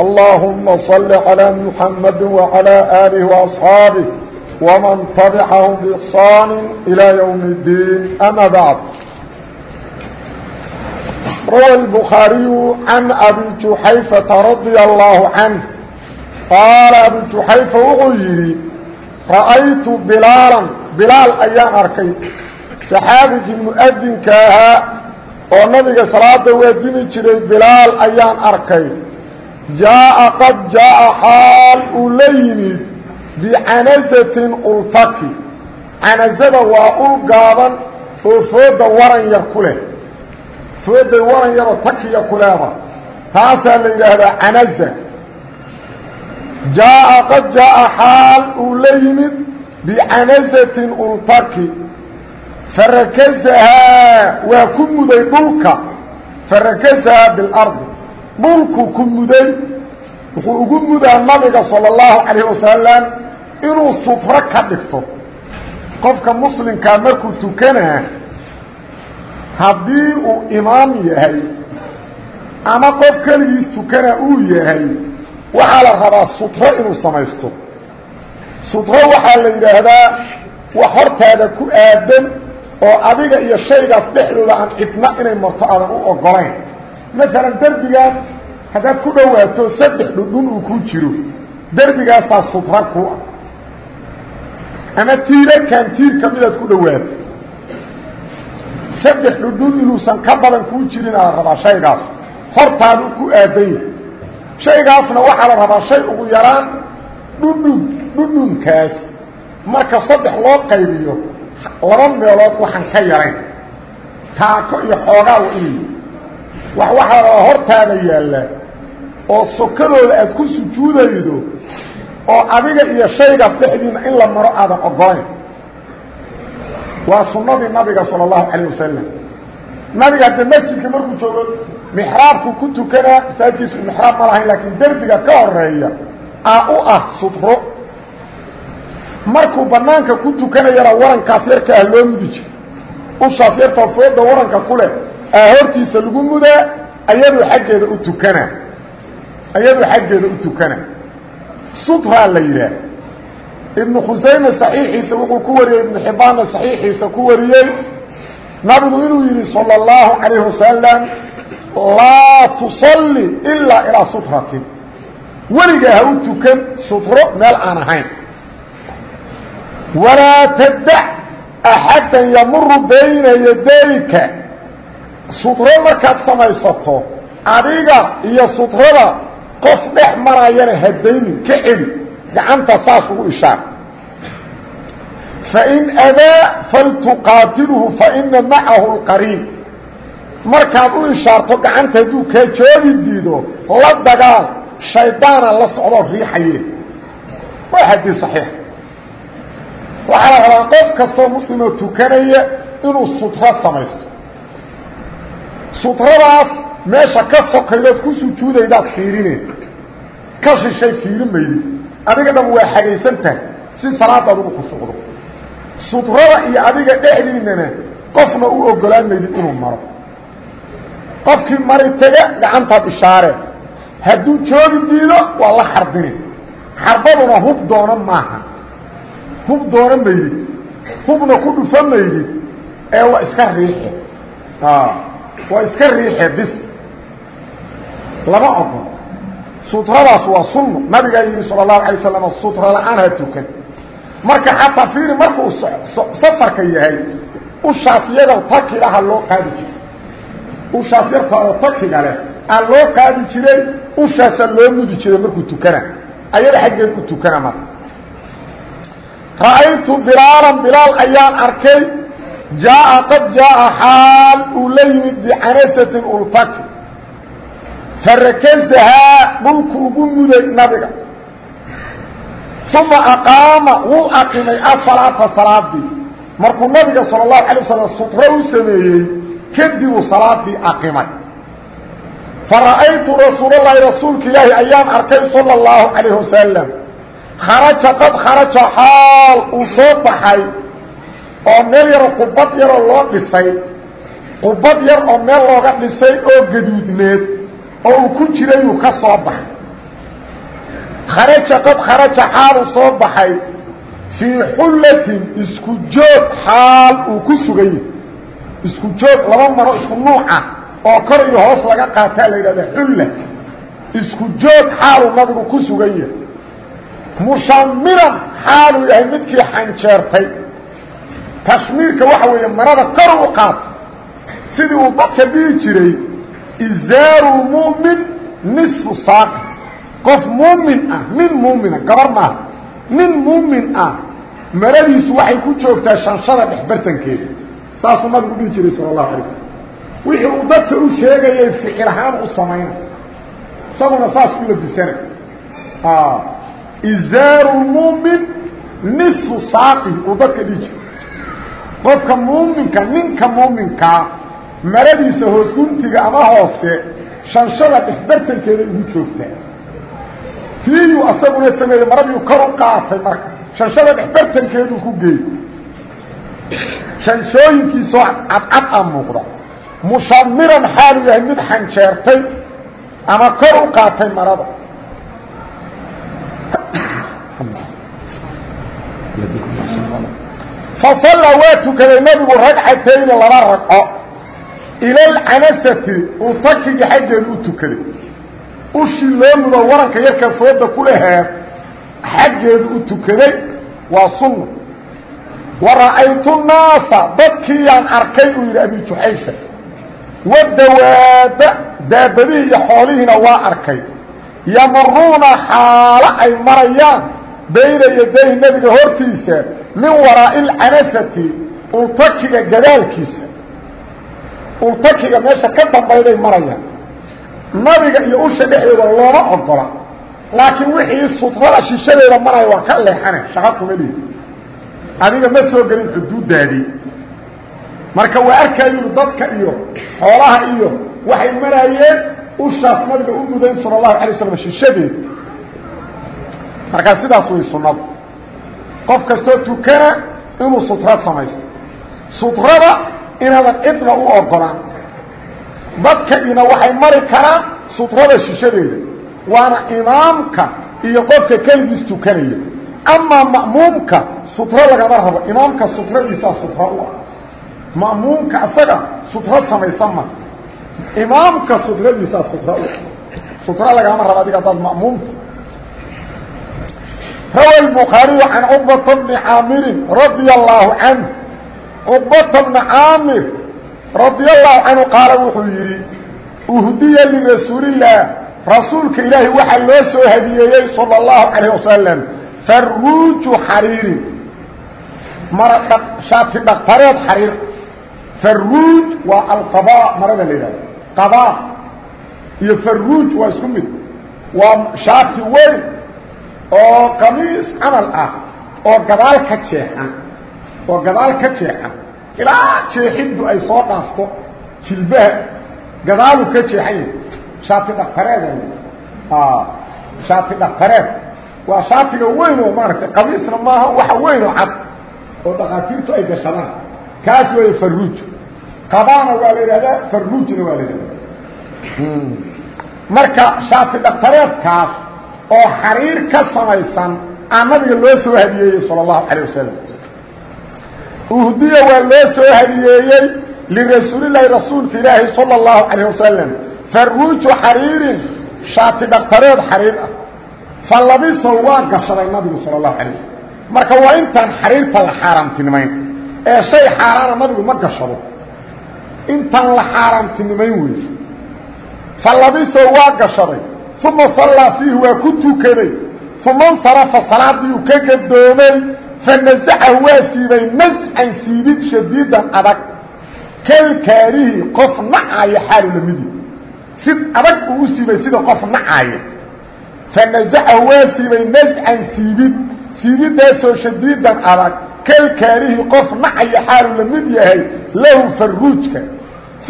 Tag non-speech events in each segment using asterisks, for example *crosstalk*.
اللهم صل على محمد وعلى آله وأصحابه ومن تبعهم بإحصان إلى يوم الدين أما بعد روى البخاري عن أبي جحيفة رضي الله عنه قال أبي جحيفة وغيري رأيت بلالا بلال أيام أركي saxaabigii mu-adinka ahaa oo nabiga salaada waadini jiray bilaal ayaan arkay jaa'a qad jaa'a xaal uu la yimid bicanasatin ultaki canasada waa ul gaaban oo fooda waran yar ku leh fooday waran yaroo takiya ku leeda taasaa la yidhaahdaa canasa jaa'a qad jaa'a xaal uu la yimid bicanasatin ultaki farakasahaa waa ku muday dhulka farakasahaa bilardi dhulku ku muday wuxuu ugu mudaa nabiga sala allahu calayh wasalam inuu sutro ka dhigto. Qofka muslimkaa markuu tukanaa haddii uu imaam yahay ama qof keligiis tukana uu yahay waxaa la rabaa sutro inuu samaysto. Sutro waxaa la yidhaahdaa wax hortaada ku aadan oo adiga iyo shaygaas dhexdooda aan cidna inay marto aadan u ogolayn maalan derbigaan haddaad ku dhowaato saddex dhudhun uu ku jiro derbigaasaa sutra ku ah. Ama tiirarkan tiir ka midaad ku dhowaato. Saddex dhudhun inuusan ka badan kuu jirin aa la rabaa shaygaas. Hortaadu ku aadanya shaygaasna waxaa la rabaa shay ugu yaraan dhudhun dhudhunkaas. Marka saddex loo qaybiyo laba meelood waxaan ka yarayn. Taako iyo xoogaa wa wax waxaa rabaa hortaada yaallaa oo sokadooda aad ku sujuudaydo oo adiga iyo shaygaas dhexdiina in la maro aadan ogolayn waa sunnadii nabiga sala allahu calayh wasalam nabiga hadde masjidka markuu joogo mixraabku ku tukanaa masaajkiisku mixraab ma lahayn laakiin derbiga ka horreeya aa u ah sutro markuu banaanka ku tukanayana warankaas yarka ah loo mudi jiro ushaas yartoo fooda waranka ku leh hortiisa lagu mudaa ayadoo xaggeeda u tukana. Ayadoo xaggeeda u tukana. Sutraa la yidhaah. Ibnu khusayme saxiixiisa wuxuu ku wariyey ibnu xibbaanna saxiixiisa ku wariyey nabigu inuu yidhi salى اllahu calayh wasalam tusalli ilaa ilaa sutratin weligaa ha u tukan sutro meel aan ahayn. Walaa tadac axaddan yamuru bayna yadayka sutro markaad samaysato adiga iyo sutrada qof dhex marayana hadaynin ka celi gacanta saas ugu ishaar. Fain adaa faltuqaatilhu faina macahu lqariin markaad u ishaarto gacanta hadduu kaa joogi diido la dagaal shaydaana la socdoo riixaye. Waa xadiis saxiix. Waxaa la rabaa qof kastoo muslimoo tukanaya inuu sutro samaysto sutradaas meesha ka sokaydood ku sujuudaydaad fiirine. Ka shishay fiiri maydi. Adiga dham waa xagaysan tahay. Si salaadaad ugu khushuucdo sutrada iyo adiga dhexdiinana qofna u ogolaan maydid inuu maro. Qofkii mari tega gacantaad ishaareen hadduu joogi diido waa la xarbini xarbaduna hub doona maaha. Hub doona maydid hubna ku dhufa maydid ee waa iska riixe waa iska riixe bis lama ogol sutradaas waa sunno nabigaa yidhi sala allahu alay slam sutra la'aan ha tukan. Marka xataa fiiri markuu safarka yahay ushaas iyadoo takigaha loo qaadi jiray. Ushaas yarta oo takiga leh aa loo qaadi jiray ushaasaa loo mudi jiray markuu tukana. Ayada xaggeed u tukana marka. Ra'aytu bilaalan bilaal ayaan arkay jaa'a qad jaa'a xaal uu la yimid bicanasatin ultaki farakazahaa dhulku ugu muday nabiga uma aqaama wuu aqimay asalaata salaadii markuu nabiga sal اlahu alay wasalam sutro u sameeyey kadibuu salaadii aqimay fara'aytu rasuulalahi rasuulka ilaahi ayaan arkay salى اllahu calayh wasalam kharaja qad kharaja xaal uu soo baxay oo meel yaroo qubad yaroo loo dhisay qubad yar oo meel looga dhisay oo gaduudneed oo uu ku jiray uu ka soo baxay. Kharaja qad kharaja xaal uu soo baxay fii xullatin isku joog xaal uu ku sugan yahay isku joog laba maro isku nuuca oo kor iyo hoos laga qaataa la yidhahda xulla. Isku joog xaaluu nabigu ku sugan yahay mushamiran xaaluu yahay midkii xanjeertay tashmiirka waxa weeye marada kor u qaata sidii uu dadka dhihi jiray izaaru mu'min nisfu saaqi qof muumin ah nin muumina gabar maaha nin muumin ah maradiisu waxay ku joogtaa shanshada dhexbartankeeda saasuu nabigu dhihi jiray sala allahu alay slam wixii uu dadka u sheegayay ficil ahaan u samayna. Isaguna saas u labisana. Izaaru muumin nisfu saaqi. Uu dadka dhihi jiray qofka muuminka ninka muuminkaa maradiisa hoos guntiga ama hoose shanshada dhexbartankeeda ugu joogtaa tiiyuu asaguna sameeyey maradiiu kor u qaatay marka shanshada dhexbartankeeduu ku geey shanshooyinkiisoo cadcad a muuqda. Mushamiran xaalu yahay mid xanjeertay ama kor u qaatay marada *coughs* fasallaa waa tukaday nabigu ragcatayni laba ragco. Ila alcanasati uu takiga xaggeedu u tukaday ushii loo mudo waranka yarka fooda ku laheed xaggeedu u tukaday waa sunna. Wa ra'aytu naasa dadkiiyaan arkay uu yidhi abi juxayfa wadawaaba daabadihii iyo xoolihiina waa arkay. Yamuruuna xaalo ay marayaan bayna yaday nebiga hortiisa min waraa'i alcanasati ultakiga gadaalkiisa. Ultakiga meesha ka dambayday marayaan. Nabiga iyo usha dhexdooda looma ogola laakiin wixii sutrada shishadeeda maraya waa ka leexane shaqo kuma lihi. Adiga ma soo gelin xuduuddaadii marka waa arkaayu dadka iyo xoolaha iyo waxay maraayeen ushaas nabiga u mudayn sala allahu alay slam shishadeeda markaa sidaas way sunnadu qof kastoo tukana inuu sutro samaysto. Sutrada inaadan cidna u ogolaan dadka ina waxay mari karaan sutrada shishadeeda. Waana imaamka iyo qofka keligiis tukanaya. Amaa ma'muumka sutro lagama rabo. Imaamka sutradiisaa sutro u ah. Ma'muumka asaga sutro samaysan ma. Imaamka sutradiisaa sutro u ah. Sutro lagama rabo adiga adaad ma'muumta rawa الbخaariي can cqبaةa بni caamiri radي الlaahu canh cqbata bni caamir radي الlahu canhu qaala wuxuu yidhi uhdiya lirasuuliلlah rasuulka ilaahi waxaa loo soo hadiyeeyey salى الlahu عalيه wasalam faruuju xariirin mara shaati dhaktareed xariir faruuj waa alqaba marada la yidhahdo qaba iyo faruuj waa isku mid waa shaati weyn oo qamiis camal ah oo gadaal ka jeexan oo gadaal ka jeexan. Ilaa jeexintu ay soo dhaafto jilbaha gadaalu ka jeexan yahay. Shaati dhaktareeda shaati dhaktareed waa shaatiga weyn oo maaragtay qamiisna maaha waxa weyn oo cad oo dhakhaatiirtu ay gashadaan kaas weeye faruuj qabaana waa la yidhahdaa faruujna waa la yidhahdaa marka shaati dhaktareedkaas oo xariir ka samaysan aa nabiga loo soo hadiyeeyey salى الlahu عalيه wasalam uhdiya waa loo soo hadiyeeyey lirasuulilahi rasuulka ilaahi salى الlahu عalيه wasalam faruuju xariirin shaati dhaktareed xariir ah fa labisow waa gashaday nabigu salى الlahu عalيه wasalam marka waa intaan xariirta la xaaraamtinimayn ee shay xaaraana nabigu ma gashado intaan la xaaraamtinimayn wey fa labisow waa gashaday uma sallaa fiihi waa ku tukaday uma insarafa salaadii uu ka gadoomay fanasacahu waa siibay nascan siibid shadiidan adag kalkaarihi qof nacayo xaalu lamidi si adag uu u siibay sida qof nacaaya fanazacahu waa siibay nascan siibid siibidaasoo shadiidan adag kalkaarihi qof nacaya xaalu la mid yahay lahu faruujka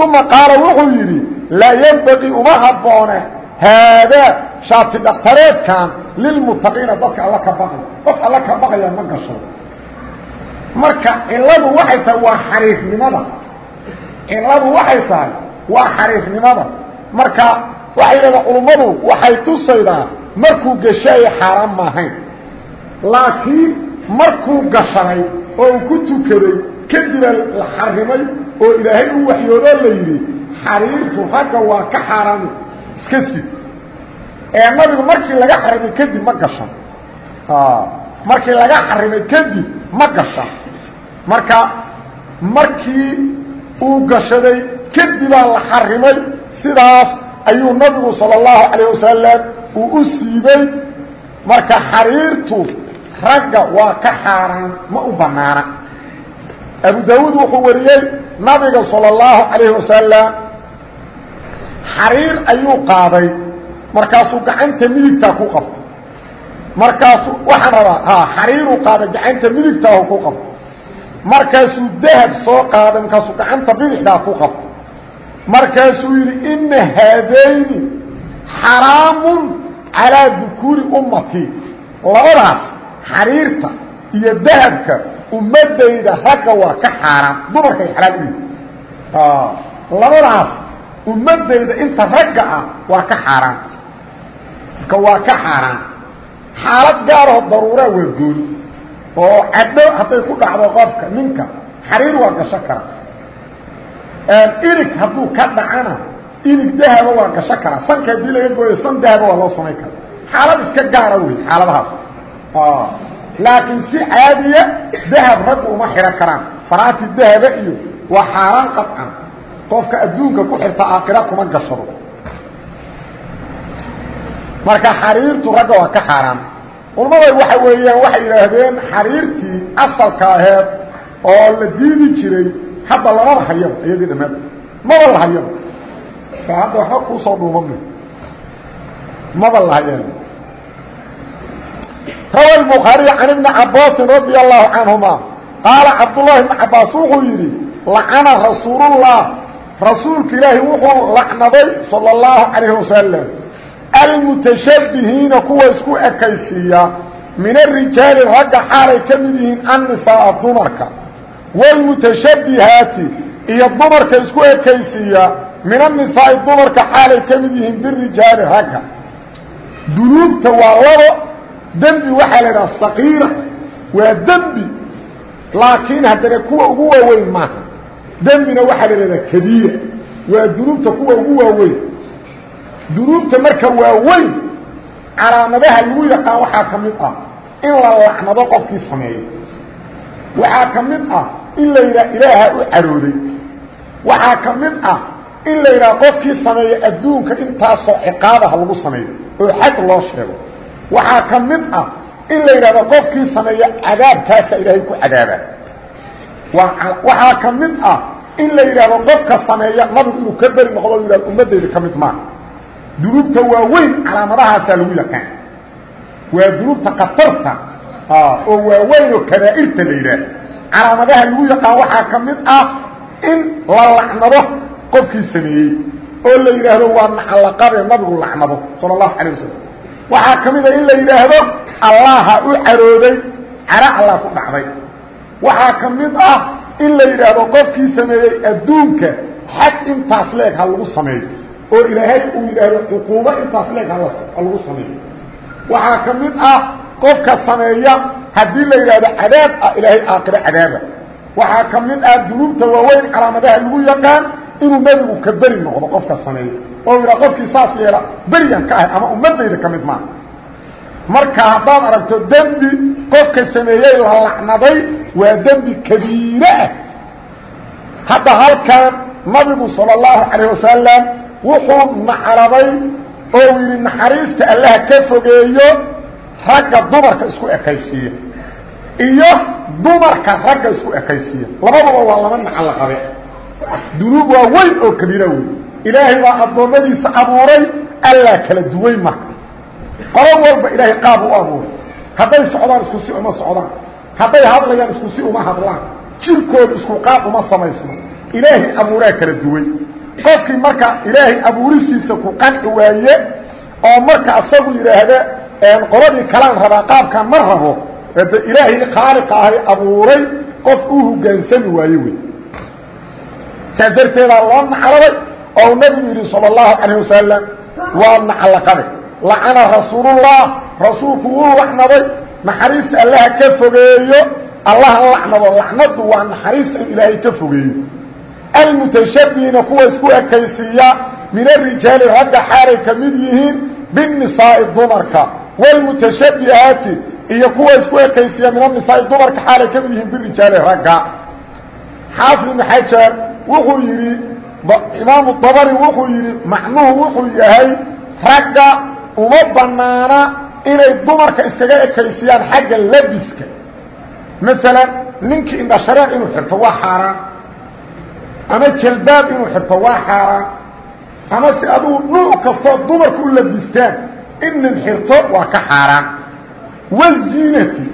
uma qaala wuxuu yidhi laa ynbaqii uma habboone haadaa shaati dhaktareedkan lilmutaqiina dadka alla ka baqay qof alla ka baqaya ma gasho marka ciladu waxay tahay waa xariifnimada ciladu waxay tahay waa xariifnimada marka waxay leedaha culummadu waxay tusaydaa markuu gashaaya xaaraan maahayn laakiin markuu gashaday oo uu ku tukaday kadibaa la xarimay oo ilaahay u waxyoodoo la yidhi xariirtu ragga waa ka xaaraami iska sid ee nabigu markii laga xarimay kadib ma gashan markii laga xarimay kadib ma gashan marka markii uu gashaday kadibaa la xarimay sidaas ayuu nabigu salى الlahu عalيه wasalam uu u siibay marka xariirtu ragga waa ka xaaraan ma u banaana abu dawuud wuxuu wariyey nabiga salى الlahu عalayه wasalam xariir ayuu qaaday. Markaasuu gacanta midigtaa ku qabtay. Markaasu waxaan rabaa xariiruu qaaday gacanta midigtaahu ku qabtay. Markaasuu dahab soo qaaday markaasuu gacanta bidixdaa ku qabtay. Markaasuu yidhi ina haadayni xaraamun calaa dukuuri ummatii labadaas xariirta iyo dahabka ummadayda ragga waa ka xaaraan dumarkay xalaal u yihi labadaas ummadayda inta ragga ah waa ka xaaraan. Marka waa ka xaaraan. Xaalad gaaroo daruuraa waa gooni. Oo cadho hadday ku dhacdo qofka ninka xariir waa gasho kara. Ilig hadduu ka dhacana ilig dahaba waa gasho kara. Sanka haddii laga gooyo san dahaba waa loo samayn kara. Xaalad iska gaara wey xaaladahaas. Laakiin si caadiya dahab raggu uma xidhan karaan. Faraati dahaba iyo waa xaaraan qaطcan qofka adduunka ku xirta aakhira kuma gashado marka xariirtu ragga waa ka xaaraan culmaday waxa weeyaan waxay yidhaahdeen xariirtii asalka aheed oo la diidi jiray hadda lamaba hayaba iyadii dhammaad maba la hayaba hadda waxba kuusoo dhuumama maba la hayaba rawa الbخaariي can iبni cabaasin radي الlahu canهuma qaala cabdالlahi بn cabaas wuxuu yidhi lacana rasuulullah rasuulka ilaahi wuxuu lacnaday salى الlahu عalayه wasalam almutashabihiina kuwa isku ekaysiiya min arijaali ragga xaalay ka mid yihiin annisaaa dumarka wاlmutashabihaati iyo dumarka isku ekaysiiya min annisaai dumarka xaalay ka mid yihiin birijaali ragga dunuubta waa labo dembi waxaa la idhaha saqiira waa dembi laakiin haddana kuwa ugu waaweyn maaha dembina waxaa la idhahdaa kabiira waa dunuubta kuwa ugu waaweyn. Dunuubta marka waaweyn calaamadaha lagu yaqaan waxaa ka mid ah in la lacnado qofkii sameeyo waxaa ka mid ah in la yidhaha ilaaha u carooday. Waxaa ka mid ah in la yidhaha qofkii sameeya adduunka intaasoo ciqaabaha lagu sameeyo oo xag loo sheego. Waxaa ka mid ah in la yidhahdo qofkii sameeya cadaabkaasa ilaahay ku cadaabaa waxaa ka mid ah in la yidhaahdo qofka sameeya nabigu inuu ka beri noqdo yidhahdo ummaddayda ka mid maaha dunuubta waaweyn calaamadahaasaa lagu yaqaan. Waa dunuubta katarta oo waaweyn oo kabaa'irta la yidhaah calaamadaha lagu yaqaan waxaa ka mid ah in la lacnado qofkii sameeyey oo la yidhaahdo waa nacalaqabe nabigu lacnado sala allahu calay wasalam waxaa ka mida in la yidhaahdo allaha u carooday cara allah ku dhacday waxaa ka mid ah in la yidhaahdo qofkii sameeyey adduunka xag intaas leeg ha lagu sameeyo oo ilaahay uu yidhaahdo cuquubo intaas leeg ha lagu sameeyo waxaa ka mid ah qofka sameeya haddii la yidhaahdo cadaab ah ilaahay aakhiro cadaaba. Waxaa ka ah dunuubta waaweyn calaamadaha lagu yaqaan inuu nebigu ka beri noqdo qofka sameeya oo yidhaa qofkii saas yeela berigan ka ahay ama ummaddayda ka mid maaha. Marka haddaad aragto dembi qofka sameeyey la lacnaday waa dembi kabiire ah. Hadda halkan nabigu sala اllahu calayh wasalam wuxuu nacrabay oo yidhi naxariista allaha ka fogeeyo ragga dumarka isku ekaysiiya iyo dumarka ragga isku ekaysiiya. Labadaba waa laba nacala qabe dunuub waa weyn oo kabiira wey ilaahay baa addoommadiisa abuuray allaa kala duway marka. Qolo walba ilaahay qaab u abuuray hadday socdaan isku si uma socdaan hadday hadlayaan isku si uma hadlaan jirkooda isku qaab uma samaysno ilaahay abuuraa kala duway qofkii marka ilaahay abuuristiisa ku qanci waaye oo marka asagu yidhaahda qoladii kalaan rabaa qaabkaan ma rabo de ilaahay khaaliqa ahay abuuray qof uu hogaansami waaye wey saas darteedaa loo nacladay oo nabigu yidhi salى الlahu calayه wasalam waa naclaqaday lacana rasuulullah rasuulku wuu lacnaday. Naxariista allaha ka fogeeyo. Allaha lacnado. Lacnadu waa naxariista in ilaahay ka fogeeyo. Almutashabihiina kuwa isku ekaysiiya. Min arijaali ragga xaalay ka mid yihiin. Binisaa'i dumarka. Wاlmutashabihaati iyo kuwa isku ekaysiiya min anisaai dumarka xaalay ka mid yihiin birijaali ragga. Xaafid ibn xajar wuxuu yidhi imaamu dabari wuxuu yidhi macnuhu wuxuu yahay ragga uma banaana inay dumarka iskaga ekaysiyaan xagga labiska. Maalan ninkii indhashareer inuu xirto waa xaaraan. Ama jalbaab inuu xirto waa xaaraan. Ama si adugu nuuc kastoo dumarka u labistaan in nin xirto waa ka xaaraan. Waziinati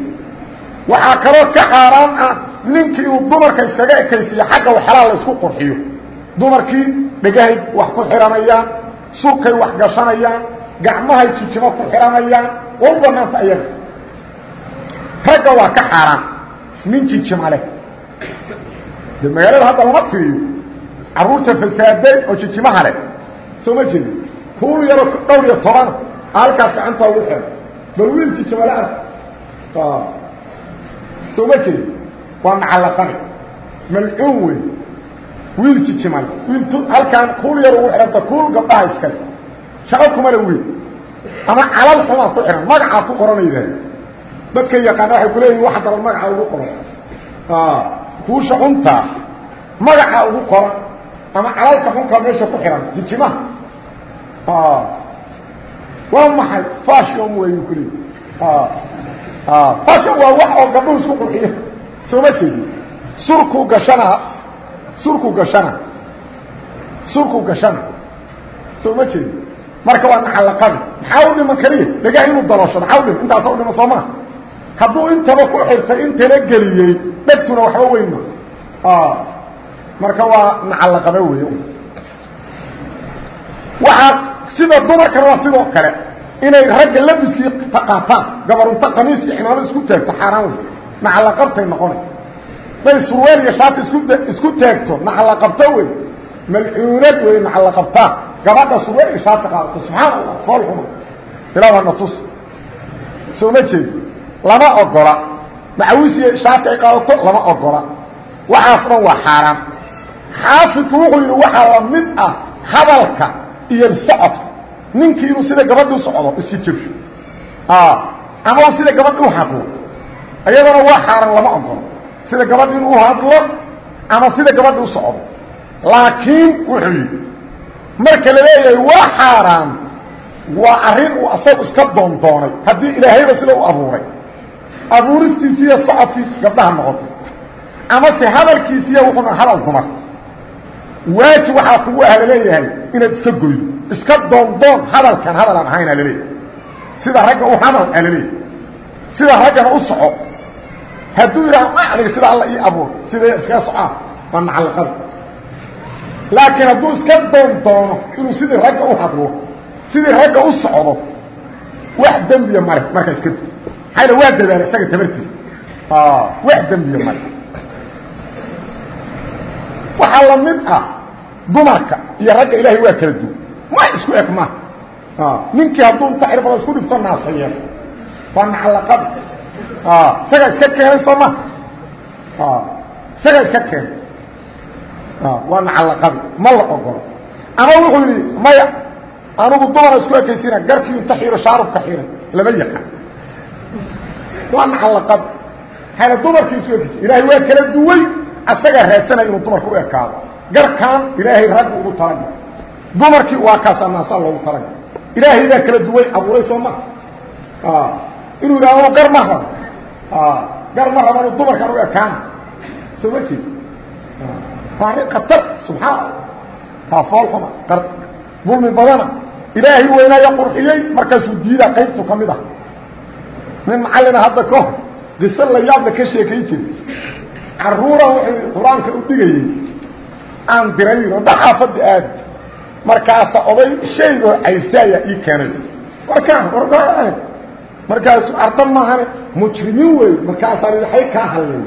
waxaa kaloo ka xaaraan ah ninkii inuu dumarka iskaga ekaysiiyo xagga waxalaa la isku qurxiyo. Dumarkii dhegahay wax ku xihanayaan surkay wax gashanayaan gacmahay jijimo ku xihanayaan waa u banaanta ayaga ragga waa ka xaaraan. Nin jijima leh de magaalada hadda lama tiriyo carruurta fasaaday oo jijimaha leh soo ma jeedi kuul yaro dhowr iyo tobana halkaas gacantaa ugu xihan bal wiil jijimale ah. Soo ma jeedi waa nacallaqani malcuun wey wiil jijimale wiil halkaan kuul yar ugu xihanta kuul gabdhaha iskale shaqo kumale wiil ama calal xumaa ku xihan magacaa ku qorana yidhahda dadka yaqaana waxay kuleeyihin wax daran magaca ugu qoran. Kuusha xuntaa magaca ugu qoran ama calalka xunkaa meesha ku xihan jijimaha waa maxay? Fashion wey kule fashion waa wax oo gabdhuhu isku qurxiya. Soo ma jeedi surku gashana surku gashana surku gashana. Soo ma jeedi marka waa nacalaqadi maxaa u dhiman kaliya dhagaha inuu daloosho maxaa u dhiman intaasa u dhiman soo maa hadduu intaba ku xirtay intana geliyey dhegtuna waxba weyn ma. Marka waa nacalaqaba wey waxaa sida dumarkana waa sidoo kale inay ragga labiskii qaataan gabarunta qamiis iyo cimaamad isku taagto xaaraan wey nacalaqabtay noqona bay surweel iyo shaati isku isku taagto nacalaqabto wey malcuunad wey nacalaqabtaan gabadha surweel iyo shaati qaadato subxaan allah fool xuma ilaa waa natus. Soo ma jeed lama ogola. Macawis iyo shaati ay qaadato lama ogola. Waxaas dhan waa xaaraan xaafidku wuxuu yidhi waxaa la mid ah hadalka iyo socodka. Ninkii inuu sida gabadhi u socdo iska jebsho ama sida gabadhi u hadlo iyadana waa xaaran lama ogolo sida gabadhi inuu hadlo ama sida gabadhi u socdo. Laakiin wuxuu yidhi marka la leeyahay waa xaaraan waa arrin uu asagu iska doondoonay haddii ilaahayba sida u abuuray. Abuuristiisi iyo socodkii gabdhaha noqotay ama se hadalkiisiiya wuxuuna hadal dumar. Waajib waxaa kugu ah la leeyahay inaad iska goydo iska doondoon hadalkan hadal aan ahayn sida ragga u hadal alaleeyahy sida raggana u soco. Hadduu yidhaha ma sida alla ii abuur sida iskaga socaa waa nacalaqada laakiin hadduu iska doon doono inuu sidii ragga u hadlo sidii ragga u socdo wax dembiya male markaa iska di maxayna waa dadaala isaga tabartiisa. Wax dembiya male waxaa la mid ah dumarka iyo ragga ilaahay waa kala duwan. Ma isku eg ma ninkii hadduu inta cirbada isku dhifto naasayeen waa nacalaqada isagaa iska keenay soo ma? Isagaa iska keenay waa nacalaqadi. Ma la ogolo. Ama wuxuu yidhi maya anugu dumara isku ekaysiina garkii inta xiiro shaarubka xiray lama yaqaan. Waa nacalaqadi. Hana dumarkii isku ekaysi ilaahay waa kala duway asagaa raadsanaya inuu dumarka u ekaado. Garkaan ilaahay ragga ugu talaga dumarkii waa kaas anaasaa loogu talaga ilaahay baa kala duway abuuray soo ma. Inuu yidhahdo gar ma rabo gar ma rabo inuu dumarkan u ekaana. Soo ma jeed waa arrin khatar subxaan allah haa foolxuma dulmi badana. Ilaahay weynaaya qurxiyey markaasuu diidaa qaybtu ka mid ah. Nin macallina hadda ka hor qiso la yaabla ka sheekay jiray. Caruura wuxuu qur'aanka u dhigayey aan dirayn oo dhaxaafadda aadi markaasa oday shay oo caysaaya ii keenay. Warkaan war markaasu arda maahane mujrimiin wey markaasaa waxay kaa hadleen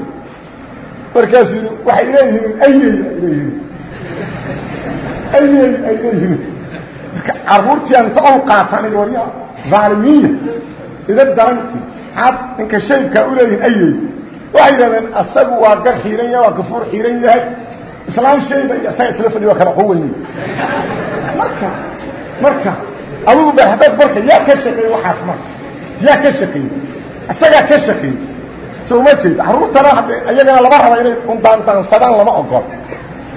markaasuu yidhi waxay leeyihiin ayey ay leeyihiin ayey ay leeyihiin marka caruurtii anta on qaataan warya aalimiya ida daranti ad ninka shaybkaa uleeyihin ayey waxay yidhahdeen asagu waa gar xiiran yahay waa gafuur xiiran yahay. Islaam shayba iyo asaga isla fadhi waa kala qowaye marka marka adugu ba haddaad marka yaa ka shaqeeye waxaas marka yaa ka shaqeeyey isagaa ka shaqeeyey soo ma jeed caruurtana hadde iyagana lama raba inay undaandaansadaan lama ogol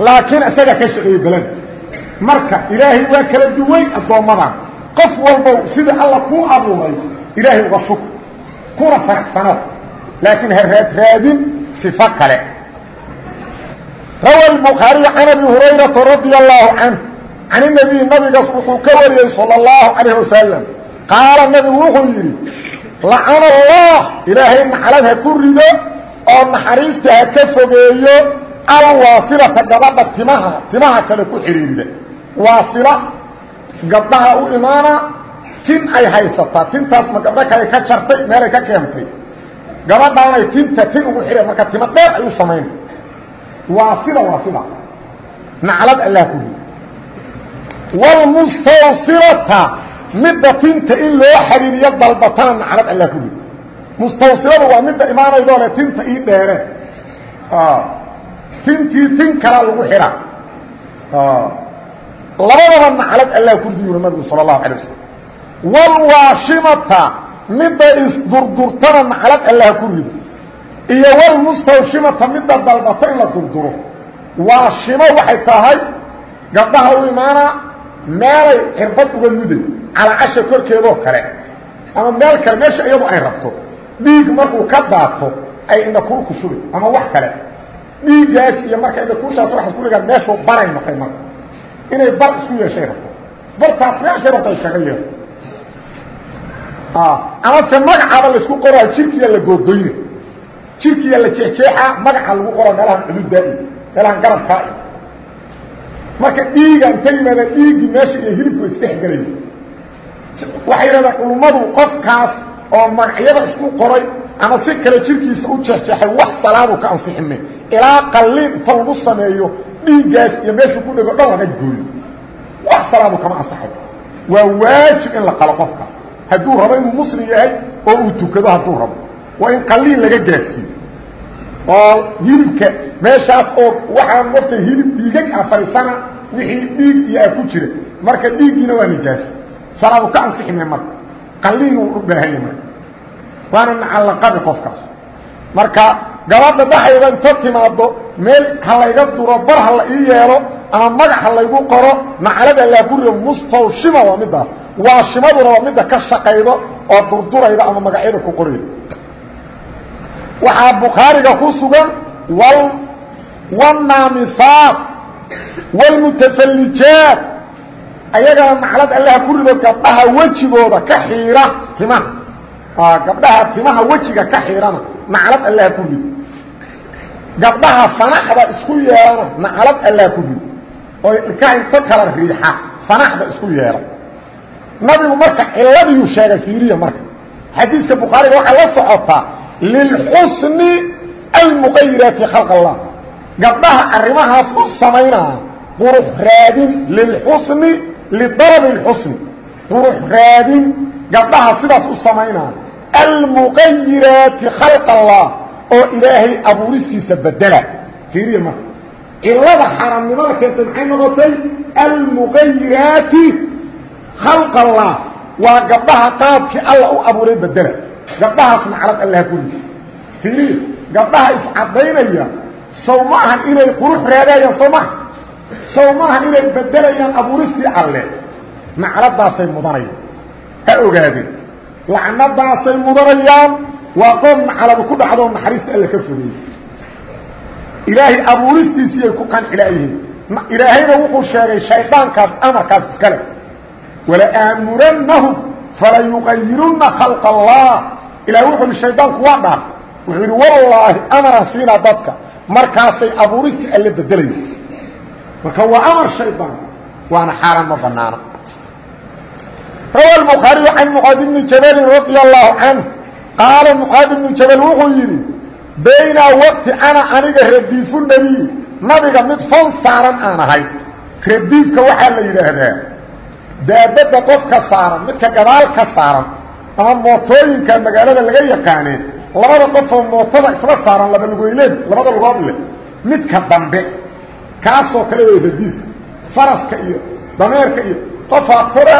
laakiin isagaa ka shaqeeyey belan marka ilaahay waa kala duway addoommadan qof walbow sida alla kuu abuuray ilaahay uga shuk kuna faraxsanow laakiin ha raad raadin sifo kale rawa الbukhaariي can abi hurayrata radia allahu canh can الnabiy nabigaas wuxuu ka wariyey salى اllahu calayh wasalam qaala nabigu wuxuu yidhi lacana allah ilaahay naclad ha ku rido oo naxariista ha ka fogeeyo alwaasilata gabadha timaha timaha kale ku xidhiirida waasila gabdhaha u imaana tin ay haysataa tintaas ma gabdho kale ka jartay meelay ka keentay. Gabadhaanay tinta tin ugu xidheen marka tima dheer ay midda tinta in loo xariiriyo dalbatana naclad allah ku rido mustawsiladu waa midda imaanaydoo le tinta ii dheere. Tintii tin kala lagu xidha. Labadaba naclad allah ku ridi yuri nabigu sala allahu alay wasalam wlwaashimata midda isdurdurtana naclad allah ku rido iyo wlmustawshimata midda dalbata in la durduro. Waashimo waxay meelay cirbad uga muday calacasha korkeedoo kale. Ama meel kale meesha iyadu ay rabto. Dhiig markuu ka daato ay indhakuulku shubay ama wax kale. Dhiiggaas iyo marka indhakuushaas waxay isku dhigaan meeshuu baray noqay marka. Inay bar isku yeeshay rabto. Bartaas meeshay rabto iskaga yeeho amase magacaaba la isku qoraa jirkiya la googoyna jirkiya la jeexjeexa magaca lagu qoro meelahan cududaa iyo meelahan garabkaa iyo marka dhiiga inta yimaada dhiiggii meesha iyo hilibku isdhexgelay waxay yidhahdaan culummadu qofkaas oo magacyada isku qoray ama si kale jirkiisa u jeexjeexay wax salaadu ka ansixime ilaa qalliin inta lagu sameeyo dhiiggaas iyo meeshuu ku dhego dhan laga gooyo. Wax salaadu kama ansaxay waa waajib in la qalo qofkaas hadduu rabo inuu muslim yahay oo uu tukado hadduu rabo. Waa in qalliin laga gaarsiiyo oo hilibka meeshaas oo waxaa marta hilib dhiigag ah fadhiisana wixii dhiig iyo ah ku jira. Marka dhiiggiina waa nijaas. Salaadu ka ansixime marka qalliin uu u baahanya marka. Waana nacallaqabi qofkaas. Marka gabadha dhaxayda inta timaado meel ha layga duro bar ha la ii yeelo ama magac ha laygu qoro naclada laaguriyo mustawshima waa midaas waashimaduna waa midda ka shaqaydo oo durdurayda ama magacyada ku qorayda waxaa bukhaariga ku sugan wاnaamisaat wاlmutafallijaat ayagana naclad allaha ku rido gabdhaha wejigooda ka xiira timaha. Gabdhaha timaha wejiga ka xiirana naclad allaha ku rido. Gabdhaha fanaxda isku yeelana naclad allaha ku rido. Oo ilkaha inta kala riixa fanaxda isku yeela. Nabigu marka ciladiyuu sheegay fiiriya marka. Xadiidka bukhaariga waxaa la socotaa lilxusni almuqayiraati khalq allah gabdhaha arrimahaas u samaynaa qurux raadin lilxusni lidarabi اlxusni qurux raadin gabdhaha sidaas u samaynaa almuqayiraati khalq allah oo ilaahay abuuristiisa bedela. Fiiriya marka cilada xaaraamnimada keentay maxay noqotay? almuqayiraati khalq allah waa gabdhaha qaabkii alla u abuuray bedela gabdhahaas naclad allah kulli fiiriya gabdhaha iscadaynaya sow ma ahan inay qurux raadayaan soo maha sow ma ahan inay bedelayaan abuuristii alle. Nacladaasay mudanayaan. Ha ogaadeen lacnadaasay mudanayaan. Waa qoom nacladu ku dhacdoo naxariista alle ka fogeeyey ilaahay abuuristiisiiyay ku qancilaayihiin ilaahayna wuxuu sheegay shaydaankaas amarkaas iskale. Walaaamurannahum fala yuqayirunna khalq allah ilahay wuxuu yihi shaydaanku waa dhaaf. Wuxuu yidhi wallaahi amaran siinaa dadka markaasay abuuristii alle bedelaya marka waa amar shaydaan waana xaaraan ma banaana rawa الbukhaariyu can mucaad bni jabalin radia allahu canh qaala mucaad bnu jabal wuxuu yidhi baynaa waqti ana aniga radiifu nebiy nabiga mid fon saaran aan ahay. Radiifka waxaa la yidhaahdaa daabadda qofka saaran midka gadaal ka saaran ama mootooyinka magaalada laga yaqaanee labada qofoo mootada isla saaran laba lugeyleed labada lugood leh midka dambe kaasoo kale way radiifka faraska iyo dameerka iyo qofaa kora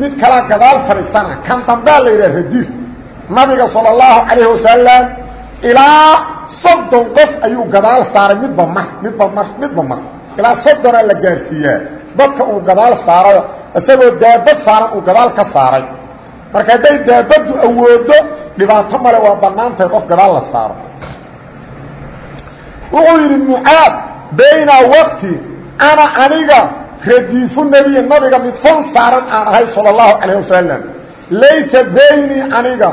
mid kalaa gadaal fadhiisana kan dambea la yidhaha radiif nabiga salى اlahu calayhi wasalam ilaa soddon qof ayuu gadaal saaray midba mar midba mar midba mar. Ilaa soddonaa la gaarsiiyaa dadka uu gadaal saarayo isagoo daabad saaran uu gadaal ka saaray marka hadday daabaddu awoodo dhibaato male waa banaantahay qof gadaal la saaro. Wuxuu yidhi mucaad bayna waqti ana aniga radiifu nebiy nabiga mid fon saaran aan ahay salى اlahu calayh wasalam laysa baynii aniga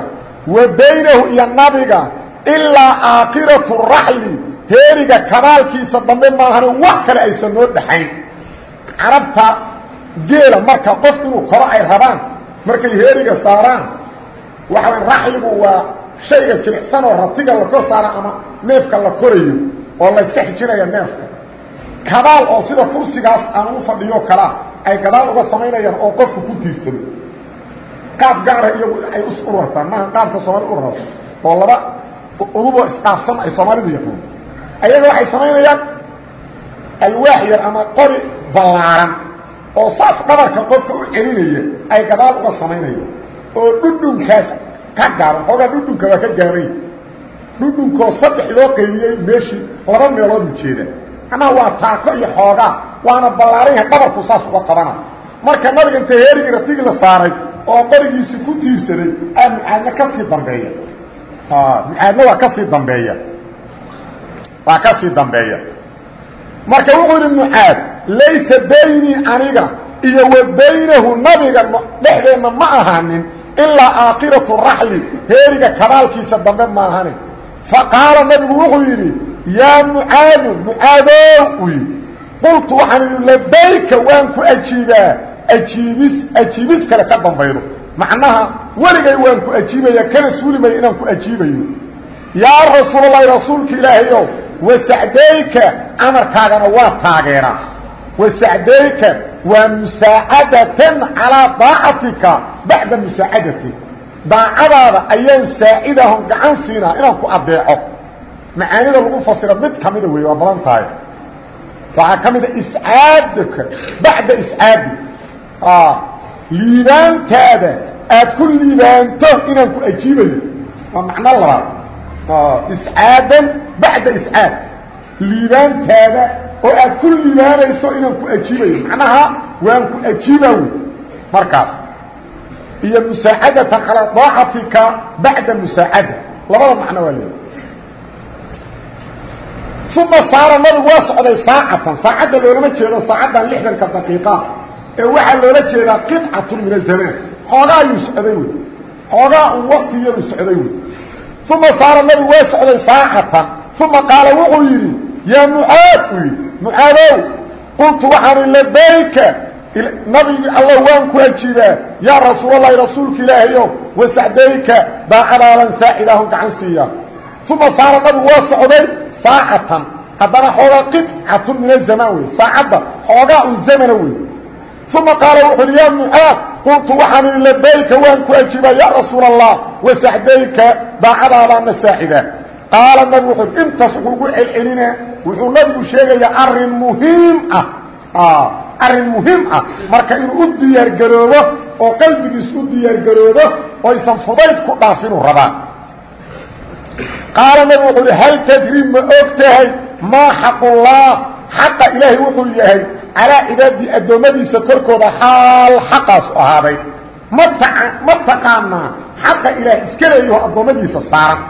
wa baynahu iyo nabiga ilaa aakhiratu raxli heeriga kabaalkiisa dambe maahane wax kale aysan noo dhaxayn. Carabta geela marka qof inuu koro ay rabaan markay heeriga saaraan waxa raxligu waa shayga jilicsan oo ratiga la kor saara ama neefka la korayo oo layska xijinaya neefka. Kabaal oo sida kursigaas aan u fadhiyo kalaa ay gadaal uga samaynayaan oo qofku ku tiirsado. Qaab gaara iyagu ay u rartaan maaha qaabka soomaalida u rarto oo laba uduboo isdhaafsan ay soomaalidu yaqaan. Ayaga waxay samaynayaan alwaax yar ama qori ballaaran oo saas dhabarka qofka u celinaya ay gadaal uga samaynayaan oo dhudhunkaas ka gaaban xoogaa dhudhunka waa ka gaabay dhudhunkoo saddex loo qaybiyey meeshii laba meelood ujeeda anaa waa taako iyo xoogaa waana ballaaran yahay dhabarku saas uga qabana. Marka nabiga inta heerigii ratigii la saaray oo qorigiisi ku tiirsaday aa mucaadna ka sii dambeeya. Mucaadna waa ka sii dambeeya. Waa ka sii dambeeya. Marka wuxuu yidhi mucaad laysa baynii aniga iyo wa baynahu nabiga dhexdeenna ma ahaanin ilaa aakhiratu raxli heeriga kabaalkiisa dambe ma ahanin faqaala nabigu wuxuu yidhi yaa mucaadu mucaadow u yidhi qultu waxaan idhi labayka waan ku ajiibaa ajiibis ajiibis kale ka dambaydo. Macnaha weligay waan ku ajiibaya kana suuli mayo inaan ku ajiibayo yaa rasuulalahi rasuulka ilaahayow wasacdayka amarkaagana waa taageeraa wasacdayka waa musaacadatan calaa daacatika bacda musaacadatik daacadaada ayaan saacidahon gacan siinaa inaan ku adeeco macaanida lagu fasiro mid kamida wey waa badan tahay waxaa ka mida iscaadaka bacda iscaadi liibaantaada aad ku liibaanto inaan ku ajiibayo waa macno labaad iscaadan bacda iscaad liibaantaada oo aad ku liibaanayso inaan ku ajiibayo macnaha waan ku ajiiba markaas iyo musaacadatan calaa daacatika bacda musaacada. Labada macno waa leeya uma saara nabigu waa socday saacatan. Saacadda loolama jeedo saacaddan lixdanka daqiiqa ee waxaa loola jeedaa qicatun min azamaan xoogaa ayuu socday wey xoogaa uu wakti yaru socday wey uma saara nabigu waa socday saacatan. Uma qaala wuxuu yidhi yaa mucaad uu yidhi mucaadow qultu waxaani labayka nabigi alla waan ku ajiibaa. Yaa rasuulalahi rasuulka ilaahayow wasacdayka daacadaadan saacidaahon gacan siiya. Uma saara nabigu waa socday saacatan. Haddana xoogaa qicatun min azamaan wey saacadda xoogaa un zamana wey uma qaala wuxu uhi yaa mucaad qultu waxaan idhi labayka waan ku ajiibaa. Yaa rasuula allah wasacdayka daacadaadaana saacida qaala nabigu wuxuu intaas wuxuu gu celcelinaa wuxuu nabigu sheegayaa arrin muhiim ah. Arrin muhiim ah. Marka inuu u diyaargaroobo oo qalbigiis u diyaargaroobo oysan fudayd ku dhaafinuu rabaa. Qaala nabigu wuxuu uhi hal tadri ma og tahay maa xaqullah xaqa ilaahay wuxuu yahay calaa cibaadii addoommadiisa korkooda xaal xaqaasu ahaaday. Ma taqaanaa xaqa ilaah iska leeyaho addoommadiisa saaran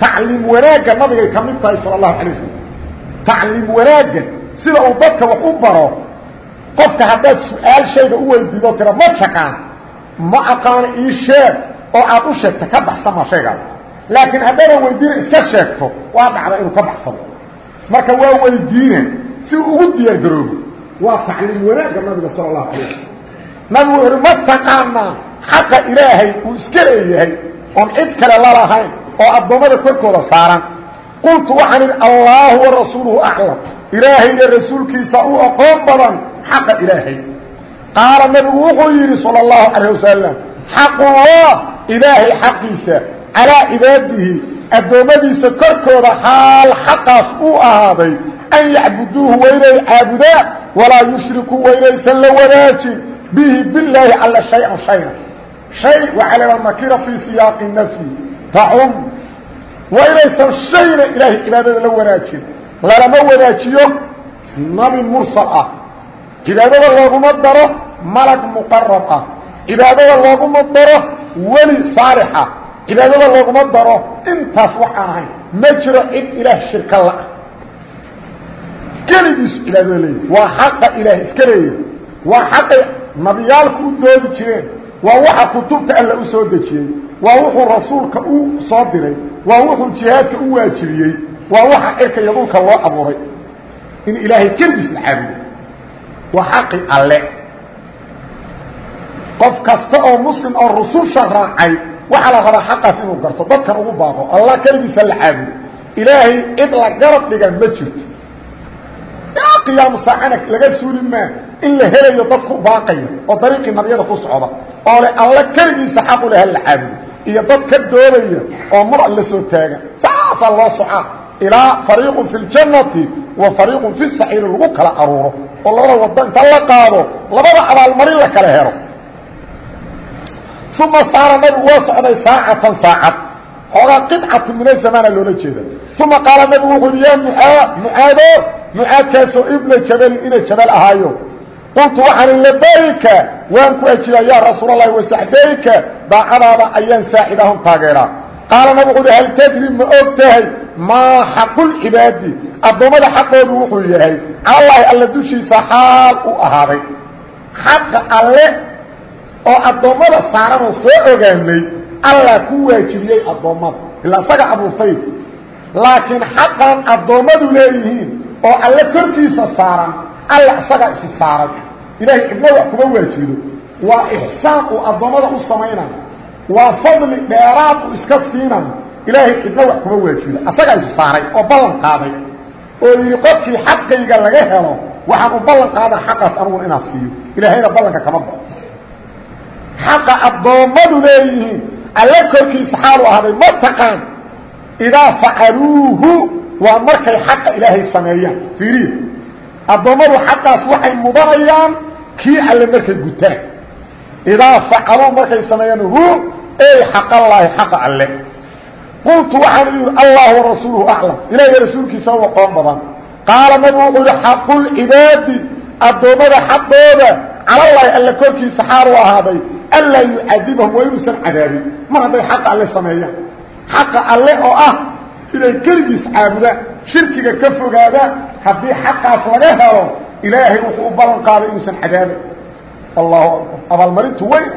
tacliim wanaagga nabigay ka mid tahay sala allahu alay wasalam tacliim wanaagga sida uu dadka wax u baro qofka haddaad su'aal shayga u weydiido tira ma taqaan ma aqaano ii sheeg oo aad u sheegta ka baxsama shaygaas laakiin haddaadan weydiina iska sheegto waa dhacda inuu ka baxsado. Marka waa weydiine si uu ugu diyaar garoobo waa tacliim wanaagga nabiga sala allahu alay wasalam nabigu wuxuuhi ma taqaanaa xaqa ilaahay uu iska leeyahay oon cid kale lalahayn oo addoommada korkooda saaran qultu waxaan allaahu wa rasuuluhu aclam ilaahay iyo rasuulkiisa u aqoon badan xaqa ilaahay. Qaala nabigu wuxuu yidhi salى اllahu calayh wasalam xaqullah ilaahay xaqiisa calaa cibaadihi addoommadiisa korkooda xaal xaqaas uu ahaaday an yacbuduuhu waa inay caabudaan walaa yushrikuu waa inaysan la wadaajin bihi bilaahi alla shay-an shayna shay waxaa leedaa nakira fii siyaaqi waa inaysan shayna ilaahay cibaadada la wanaajin lalama wadaajiyo nabi mursal ah cibaadada looguma daro malag muqarab ah cibaadada looguma daro weli saalixa. Cibaadada looguma daro intaas waxaan ahayn. Ma jiro cid ilaah shirka la-ah keligiisu cibaadada leeyahy waa xaqa ilaah iska leeyahy waa xaqay nabiyaalku u doodi jireen. Waa waxa kutubta alla u soo dejiyey. Waa wuxuu rasuulka u soo diray waa wuxuu jihaadka u waajibiyey. Waa waxa cirka iyo dhulka loo abuuray. In ilaahay keligiis la caabudo. Waa xaqi alle. Qof kasta oo muslim oo rususha raacay waxaa la rabaa xaqaas inuu garto. Dadkan ugu baaqo allah keligiisa la caabudo. Ilaahay cid la garab dhigan ma jirto. Ilaa qiyaamu saacana laga suuli maa in la helayo dad ku baaqaya oo dariiqii nabiyada ku socda. Oo le alla keligiisa xaqu leh la caabudo iyo dad ka doodaya oo muran la soo taagan. Saasaa loo socaa. Ilaa fariiqun fi ljannati wa fariiqun fi saciiri lagu kala aruuro oo labada wado inta la qaado labada abaalmarin la kala helo. Uma saara nabigu waa socday saacatan saacad. Xoogaa qidcatu min azamaana loola jeeda. Uma qaala nabigu wuxuu uhi yaa mucaad mucaado mucaadkaasoo ibna jabalin ina jabal ahaayo qultu waxaan labayka waan ku ajibaa yaa rasuul allahi wasaxdayka daacadaada ayaan saaxibahum taageeraa qaala nabigu uhi hal tadri ma og tahay maa xaqulcibaadi addoommada xaqoodu wuxuu yahay calallaahi alla dushiisa xaal u ahaaday. Xaqa alle oo addoommada saaranoo soo ogaanay allah ku waajibiyey addoommada. Ilaa isaga abuurtay. Laakiin xaqan addoommadu leeyihiin oo alle korkiisa saaran alla isaga isi saaray ilaahay cidna wax kuma waajibido waa ixsaan uu addoommada u samaynayo waa fadli dheeraad uu iska siinayo ilaahay cidna wax kuma waajibido asagaa isi saaray oo ballan qaaday. Oo yidhi qofkii xaqayga laga helo waxaan u ballan qaada xaqaas aniguna inaan siiyo. Ilaahayna ballanka kama bao xaqa addoommadu leeyihiin alle korkiisa xaalu ahaaday ma taqaan idaa facaluuhu waa markay xaqa ilaahay sameeyaan addoommadu xaqaas waxay mudanayaan kii alle markay gutaan. Idaa facaluu markay sameeyaan hu ey xaqallaahi xaqa alle. Qultu waxaan idhi allah warasuuluhu aclam ilahiy rasuulkiisa u aqoon badan. Qaala nabigu wuxuu yihi xaqulcibaadi addoommada xaqooda calallaahi alle korkiisa xaalu ahaaday anlaa yucadibahum waa inuusan cadaabin mar hadday xaqa alle sameeyaan. Xaqa alle oo ah inay keligiis caabudaan shirkiga ka fogaadaan haddii xaqaas laga helo ilaahay wuxuu u ballan qaaday inuusan cadaabin allahu akbar abaalmarintu weyn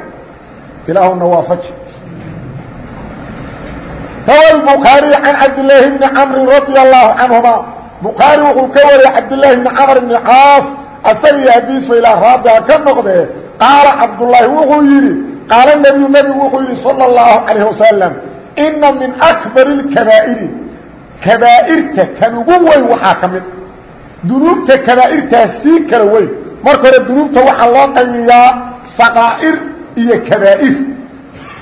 ilaahuna waafaji rawa الbخaariي can cabdاللaahi bni cmri radي الlahu canهuma bukhaari wuxuu ka wariyey cabdالlahi bni cmr bni caas asagii abiisba ilaa raabica ka noqdee qaala cabdالlaahi wuxuu yidhi qaala nebiyu nebigu wuxuu yidhi salى الlahu عalيه wasalam ina min akbar اkabaa'iri kabaa'irta kan ugu weyn waxaa ka mid. Dunuubta kabaa'irtaa sii kala weyn. Marka hore dunuubta waxaa loo qaybiyaa saqaa'ir iyo kabaa'ir.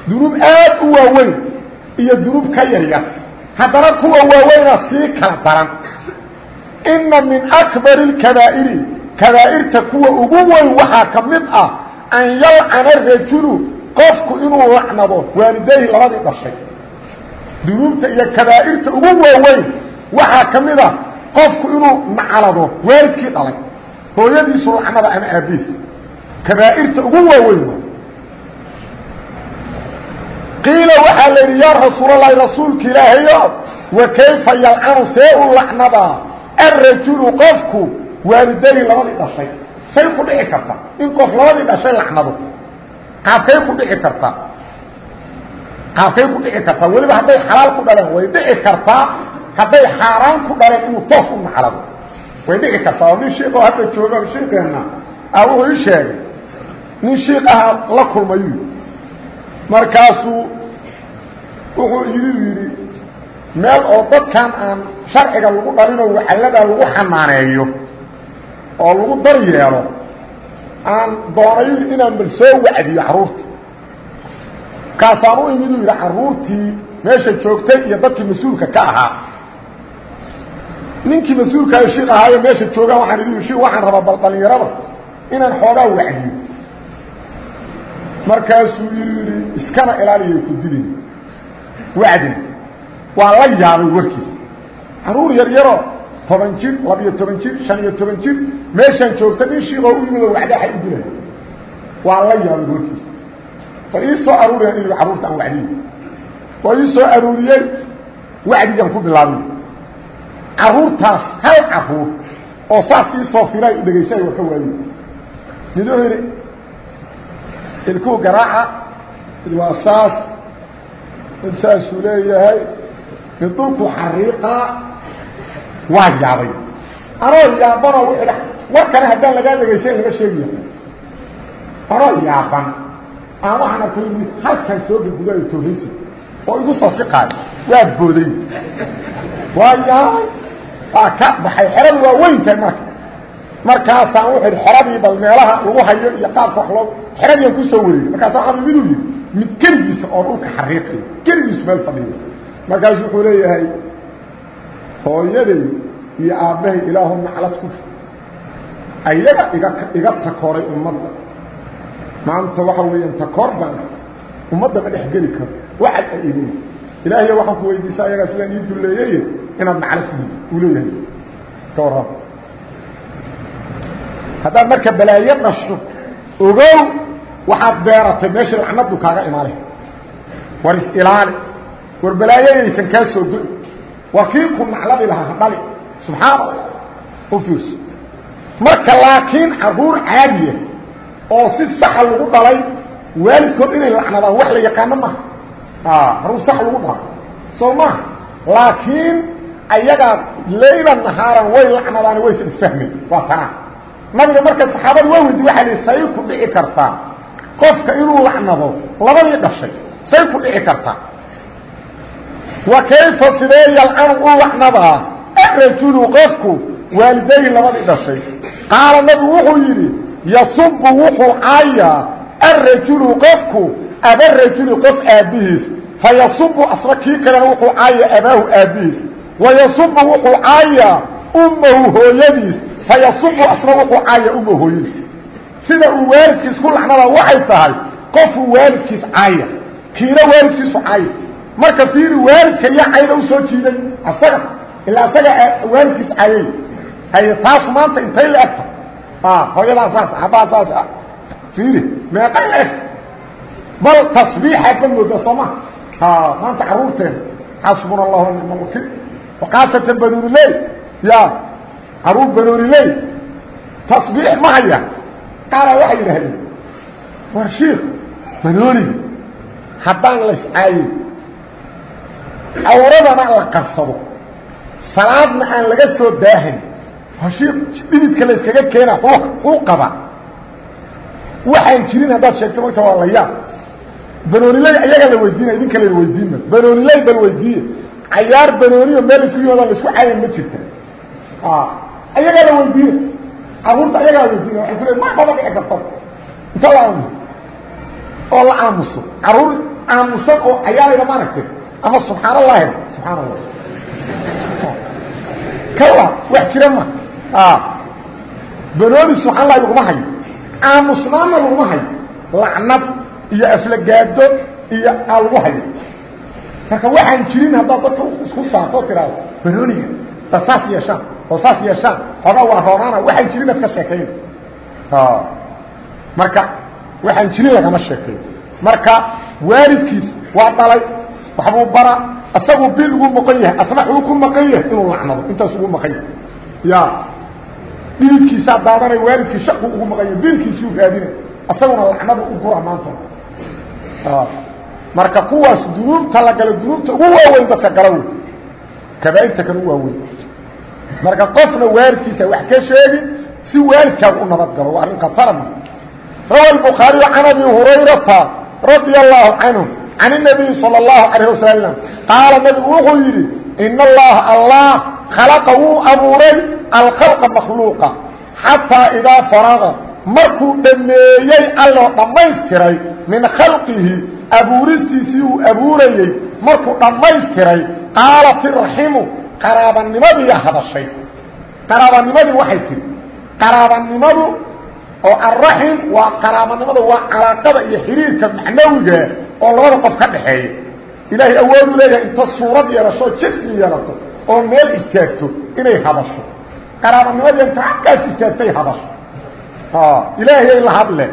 Dunuub aad u waaweyn iyo dunuub ka yaryar haddana kuwa waaweyna sii kala daran. Inna min akbari اkabaa'iri kabaa'irta kuwa ugu weyn waxaa ka mid ah an yalcana rajulu qofku inuu lacnado waalidayhi labadii dhashay dunuubta iyo kabaa'irta ugu waaweyn waxaa ka mid a qofku inuu naclado waalidkii dhalay hooyadiisu lacnada ama aabiis kabaa'irta ugu waaweyn waa qiila waxaa la yidhi yaa rasuulalahi rasuulka ilaahayo wa kayfa yalcanu see u lacnadaa alrajulu qofku waalidayn labadii dhashay. Say ku dhici karta in qof labadii dhashay lacnado qaabkay ku dhici kartaa qaabkay ku dhici kartaa weliba hadday xalaal ku dhaleen way dhici kartaa hadday xaaraan ku dhaleen inuu toos u naclado way dhici kartaa oo nin shiikoo hadda jooga shiikeenna ah wuxuu ii sheegay nin shiik ahaa la kulmayuu markaasuu wuxuu idu yidhi meel oo dadkan aan sharciga lagu dhalinoo waxalladaa lagu xanaaneeyo oo lagu dar yeelo aan doonayo inaan bal soo wacdiyo carruurta kaasaan u imid uu yidhi carruurtii meesha joogtay iyo dadkii mas'uulka ka ahaa. Ninkii mas'uulkaayo shiik ahaayo meesha joogaan waxaan idhi shiik waxaan rabaa bal dhalinyarada inaan xoogaa wacdiyo. Markaasuu yidhi iskana ilaaliya ku dilin. Wacdina waa la yaabay warkiisa. Carruur yar yaroo toban jir labiyo toban jir shan iyo toban jir meeshaan joogta nin shiikoo u yimidoo wacdaxa u dilay waa la yaabay warkiisa bal ii soo aruuriyan in carruurta aan wacdiyo waa ii soo aruuriyey wacdigan ku bilaabay carruurtaas hal carruur oo saas ii soo dhegaysay waa ka waaye mid wuxuu yidhi ilkuu garaaca mid waa saas mid saasuu leeyahay mid dhulku xariiqaa waa yaabay. Anoo yaabanoo w warkana haddaan lagaa dhegaysan laga sheegaya anoo yaaban aan waxaan arkay halkan soo gudgudayo toohaysi oo igu soo siqaayo waa booday waa yaabay waa ka baxay xeradu waa weyn tahay marka. Markaasaan wuxuu idhi xeradii bal meelaha lagu hayo iyo qaabka wax loo xeradiian ku soo wareegay markaasa waxaa miduu yidhi mid keligiisa oo dhulka xariiqayo keligiisu meel fadhiyo. Markaasu wuxuu leeyahay hooyaday iyo aabbahay ilaahu naclad ku ayaga iga iga takooray ummadda maanta waxa weeyaan takoor baan ummadda ma dhexgeli karo. Waxad ay idin ilaahay waxaan ku weydiisa ayagaa sidaan ii dulleeyey inaad ku hidi uu leeyahay. Ka warrama haddaad marka balaayo dhasho ogow waxaad beeratay meeshii lacnadu kaaga imaale. War is-ilaali war balaayadaysan kaa soo go war kii ku naclabi lahaa hadhali. Subxaana allah u fiirso. Marka laakiin carruur caadiya oo si saxa lagu dhalay waalidkood inay lacnadaan wax la yaqaano maha carruur sax lagu dhalay. Soo maha laakiin ayagaa layla nahaaran way lacnadaan waysan isfahmayn waa tanaa nabiga marka saxaabada waa weydi waxa li say ku dhici kartaa qofka inuu lacnado labadii dhashay say ku dhici kartaa wa kayfa sidee yalcanu u lacnadaa? Arajulu qofku waalidayhi labadii dhashay. Qaala nabigu wuxuu yidhi yasubu wuxuu caayaa arajulu qofku abarajuli qof aabbihiis. Fayasubu asna kii kalena wuxuu caayaa abaahu aabbihiis. Wayasubu wuxuu caayaa ummahu hooyadiis. Fayasubu asna wuxuu caaya ummahu hooyadiis. Sida uu waalidkiis ku lacnadaa waxay tahay qofuu waalidkiis caaya kiina waalidkiisu caaya. Marka fiiri waalidka iyo cayda u soo jiiday asaga ilaa asaga waalidkiis cayay haye taas maanta intay la egta hooyadaa saas aabbaha saas ah fiiri meeqay la egta bal tasbiixaad ka moodaa soo ma maanta carruurteena xasbuna allahu nicma alwakiil wakaasatan banuuriley ya carruur banuuriley tasbiix ma haya qaala waxay yidhaahdeen war shiik banooniga haddaan la iscaayin awradana la qarsado salaadna aan laga soo daahan hashii dhididka la yskaga keena uu qaba. Waxaan jirin haddaad sheegto magta waa la yaab banooniley ayagaa la weydiina idinka la weydiinma banooniley bal weydiiye cayaar banooniyo meel isku yimaada la isku caayan ma jirta. Ayagaa la weydiina carruurta ayagaa la weydiina waxay ku le ma baba dhici karta inta la aamuso. Oo la aamuso. Carruur aamusan oo cayaalayda maaragtay ama subxaan allahi subxaan allah kala wax jira ma banooni subxaan allahi laguma hayo aamusnaanna laguma hayo lacnad iyo aflagaado iyo aa lagu hayo marka waxaan jirin haddaad dadka isku saarto tiraado banooniga dad saas yeeshaan oo saas yeeshaan xoogaa waa roonaana waxaan jirin ad ka sheekayn. Marka waxaan jirin lagama sheekayo marka waalidkiis waa dhalay waxbuu bara asaguu bil ugu maqan yahay asna uu ku maqan yahay inuu lacnado intaas ugu maqan yahay. Ya dhiidkiisaa daadanay waalidkii shaqu ugu maqanya biilkiisuu raadinay asaguna lacnada u gura maanta marka kuwaas dunuubta la galo dunuubta ugu waaweyn dadka gala wey kabaairta kan u waaweyn marka qofna waalidkiisa wax ka sheegin si waalidkaaga u nabad galo waa arrin khatarma rawa الbukhaariyu can abi hurayrata radia allahu canhu can الnabiyi salى اllahu alayه wasalam qaala nabigu wuxuu yidhi in allaha allah khalaqa wuu abuuray alkhalqa makhluuqa xataa idaa faraqa markuu dhammeeyey alloo dhammaystiray min khalqihi abuuristiisii uu abuurayey markuu dhammaystiray qaalat iraximu qaraabanimadii hadashay qaraabanimadii waxay tihi qaraabanimadu oo alraxim waa qaraabanimada waa calaaqada iyo xiriirka macnawiga oo labada qof ka dhaxeeya ilaahay awoodu leeyahay inta suurad yeelasho jismi yeelato oo meel istaagto inay hadasho qaraabanimadii inta halkaas istaagtay hadasho ilaahayay la hadle.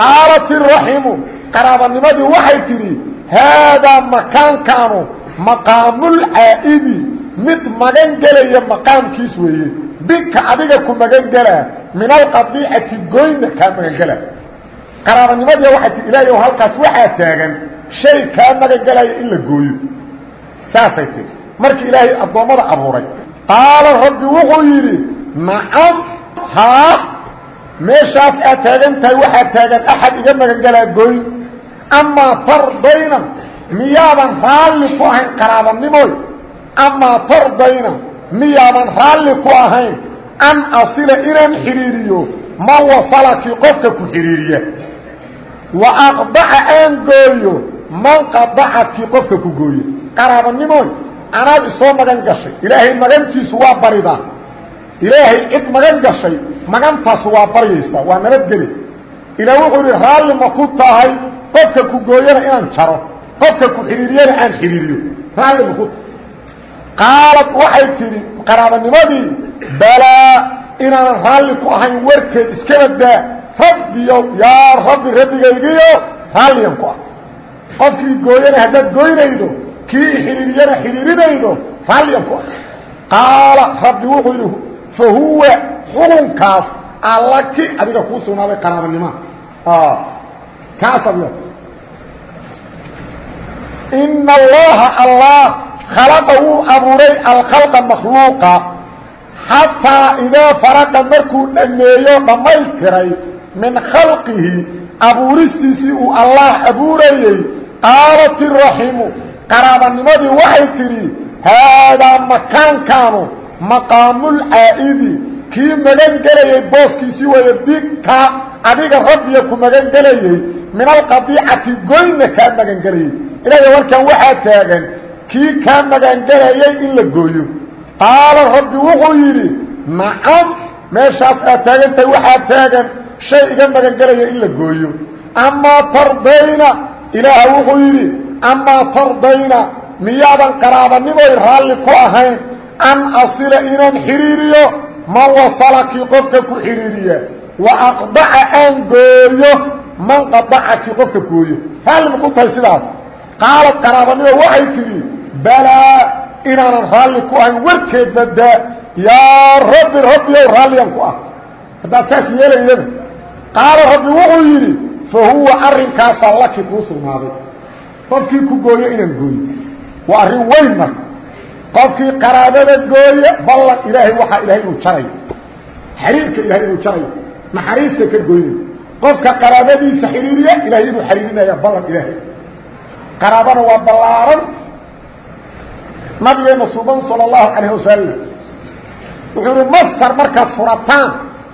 Qaalat iraximu qaraabanimadii waxay tidhi haadaa makaankaanu maqaamulcaa'idi mid magan gelaya maqaamkiis weeye. Bika adiga ku magan gelaa min alqadiicati goyna kaa magan gelaa qaraabanimadii waxay tii ilaahay halkaas waxaa taagan shay kaa magan gelaya in la gooyo. Saasay tii markii ilaahay addoommada abuuray qaala rabbi wuxuu yidhi nacam haa meeshaas aad taagan tahay waxaa taagan axad iga magan gelaa gooy amaa tardayna miyaadan raalli ku ahayn qaraabanimoy amaa tardayna miyaadan raalli ku ahayn an asila inaan xidhiiriyo man wasalakii qofka ku xidhiiriya wa aqdaca aan gooyo man qadacakii qofka ku gooye qaraabanimoy anaad isoo magan gashay. Ilaahay magantiisu waa baridaa ilaahay cid magan gashay magantaas waa baryaysaa waa nabadgeli. Ilaa wuxuu idhi raalli ma ku tahay qofka ku gooyana inaan jaro qofka ku xidhiiriyana aan xidhiiriyo raalli ma ku tahay. Qaalad waxay tidhi qaraabanimadii balaa inaanan raalli ku ahayn warkeed iskaba daa. Rabbiyo yaa rabbi rabbigaygiyo raalliyan ku ah qofkii gooyana haddaad gooynaydo kii xidhiiriyana xidhiirinaydo raalliyan ku ah. Qaala rabbi wuxuu yidhi fa huwa xukunkaas alla ki adiga kuu sugnaaday qaraabanima kaas adiga. Ina allaha allah khalaqa wuu abuuray alkhalqa makhluuqa. Xataa idaa faraqa markuu dhammeeyo dhammaystiray min khalqihi abuuristiisii uu allah abuurayey qaalat iraximu qaraabanimadii waxay tidhi haadaa makaankaanu maqaamulcaa'idi kii magan gelayey booskiisii weeye bika adiga rabbiya ku magan gelayey min alqadiicati goyna kaa magan gelayey ilaahay warkan waxaa taagan kii kaa magangelayay in la gooyo. Qaala rabbi wuxuu yidhi nacam meeshaas aad taagantahay waxaa taagan shay iga magangelaya in la gooyo. Amaa tardayna ilaaha wuxuu yidhi amaa tardayna miyaadan qaraabanimoy raalli ku ahayn an asila inaan xidhiiriyo man wasalakii qofka ku xidhiiriya wa aqdaca aan gooyo man qadacakii qofka gooyo raalli ma ku tahay sidaas qaalad qaraabanimo waxay tidhi balaa inaanan raalli ku ahayn warkeed badaa yaa rabbi rabbiyow raalliyan ku ah haddaad saas yeelaydana qaala rabbi wuxuu yidhi fa huwa arrinkaasaa kuu sugnaaday qofkii ku gooyo inaan gooyo. Waa arrin weyn qofkii qaraabada gooyo ballan ilaahay waxaa ilaahay inuu jarayo xiriirka ilahay inuu jarayo naxariista ka goynayo qofka qaraabadiisa xiriiriya ilaahay inuu xiriirinaya ballan ilaahay. Qaraabana waa ballaaran. Nabigeena suuban sala allahu calayh wuxuu masar markaad furataan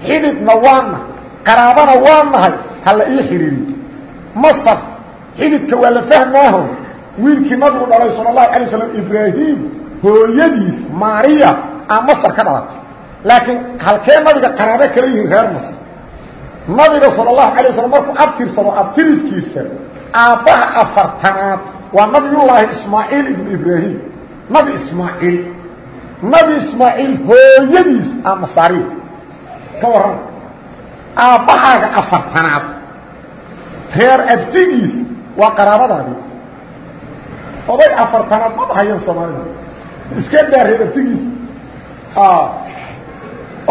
xididna waanahay qaraabana waanahay ha la ii xidhiiriyo masar xididka waa la fahmaaho wiilkii nabigu dhalay sal اlahu alay slam ibraahim hooyadiis maariya aa masar ka dhalatay. Laakiin halkee nabiga qaraabo kala yihiin reer masr nabiga sal اlahu alay slam markuu abtirsado abtiriskiisa aabbaha afartanaad waa nabiyullaahi ismaaciil ibnu ibraahim. Nabi ismaaciil. Nabi ismaaciil hooyadiis aa masaariya. Ka warran. Aabbahaaga afartanaad. Reer abtigiisa waa qaraabadaadii oday afartanaad ma dhahayan soomaalida iska daa reer abtigiis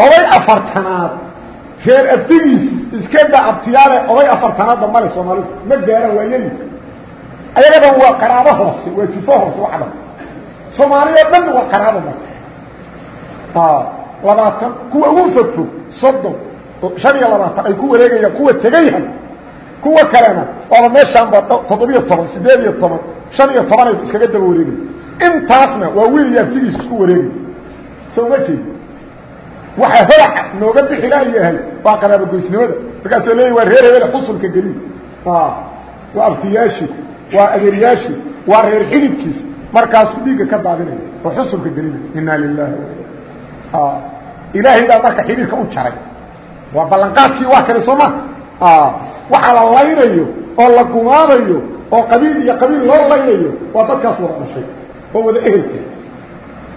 oday afartanaad reer abdigiis iskada abtiyaale oday afartanaadba male soomaalidu. Ma gaaraan waa yeli ayagadan waa qaraabo hoose waa jufo hoose waxda soomaaliya dhan waa qaraabo marka. Labaatan kuwa ugu fogfog soddon shan iyo labaatan ay ku wareegayaan kuwa tegayhan kuwa kalena waaba meeshaanba toddobiyo toban sideed iyo toban shan iyo toban ay iskaga daba wareegay intaasna waa wiil iyo abtigiis isku wareegay soo ma jeedi. Waxa holaca nooga bixi laayahay waa qaraabogoysnimada markaasoo leeya waa reer hebel xusulka geliy waa abtiyaashiis waa adeeryaashiis waa reer xidibkiis markaasuu dhiigga ka daadinaya oo xusulka gelinaya inaa lilahi ilaahay baa marka xidhiirka u jaray. Waa ballanqaadkii waa waxaa la laynayo oo la gumaanayo oo qabiil iyo qabiil loo laynayo waa dadkaas wada dhashay oo wada ehelka.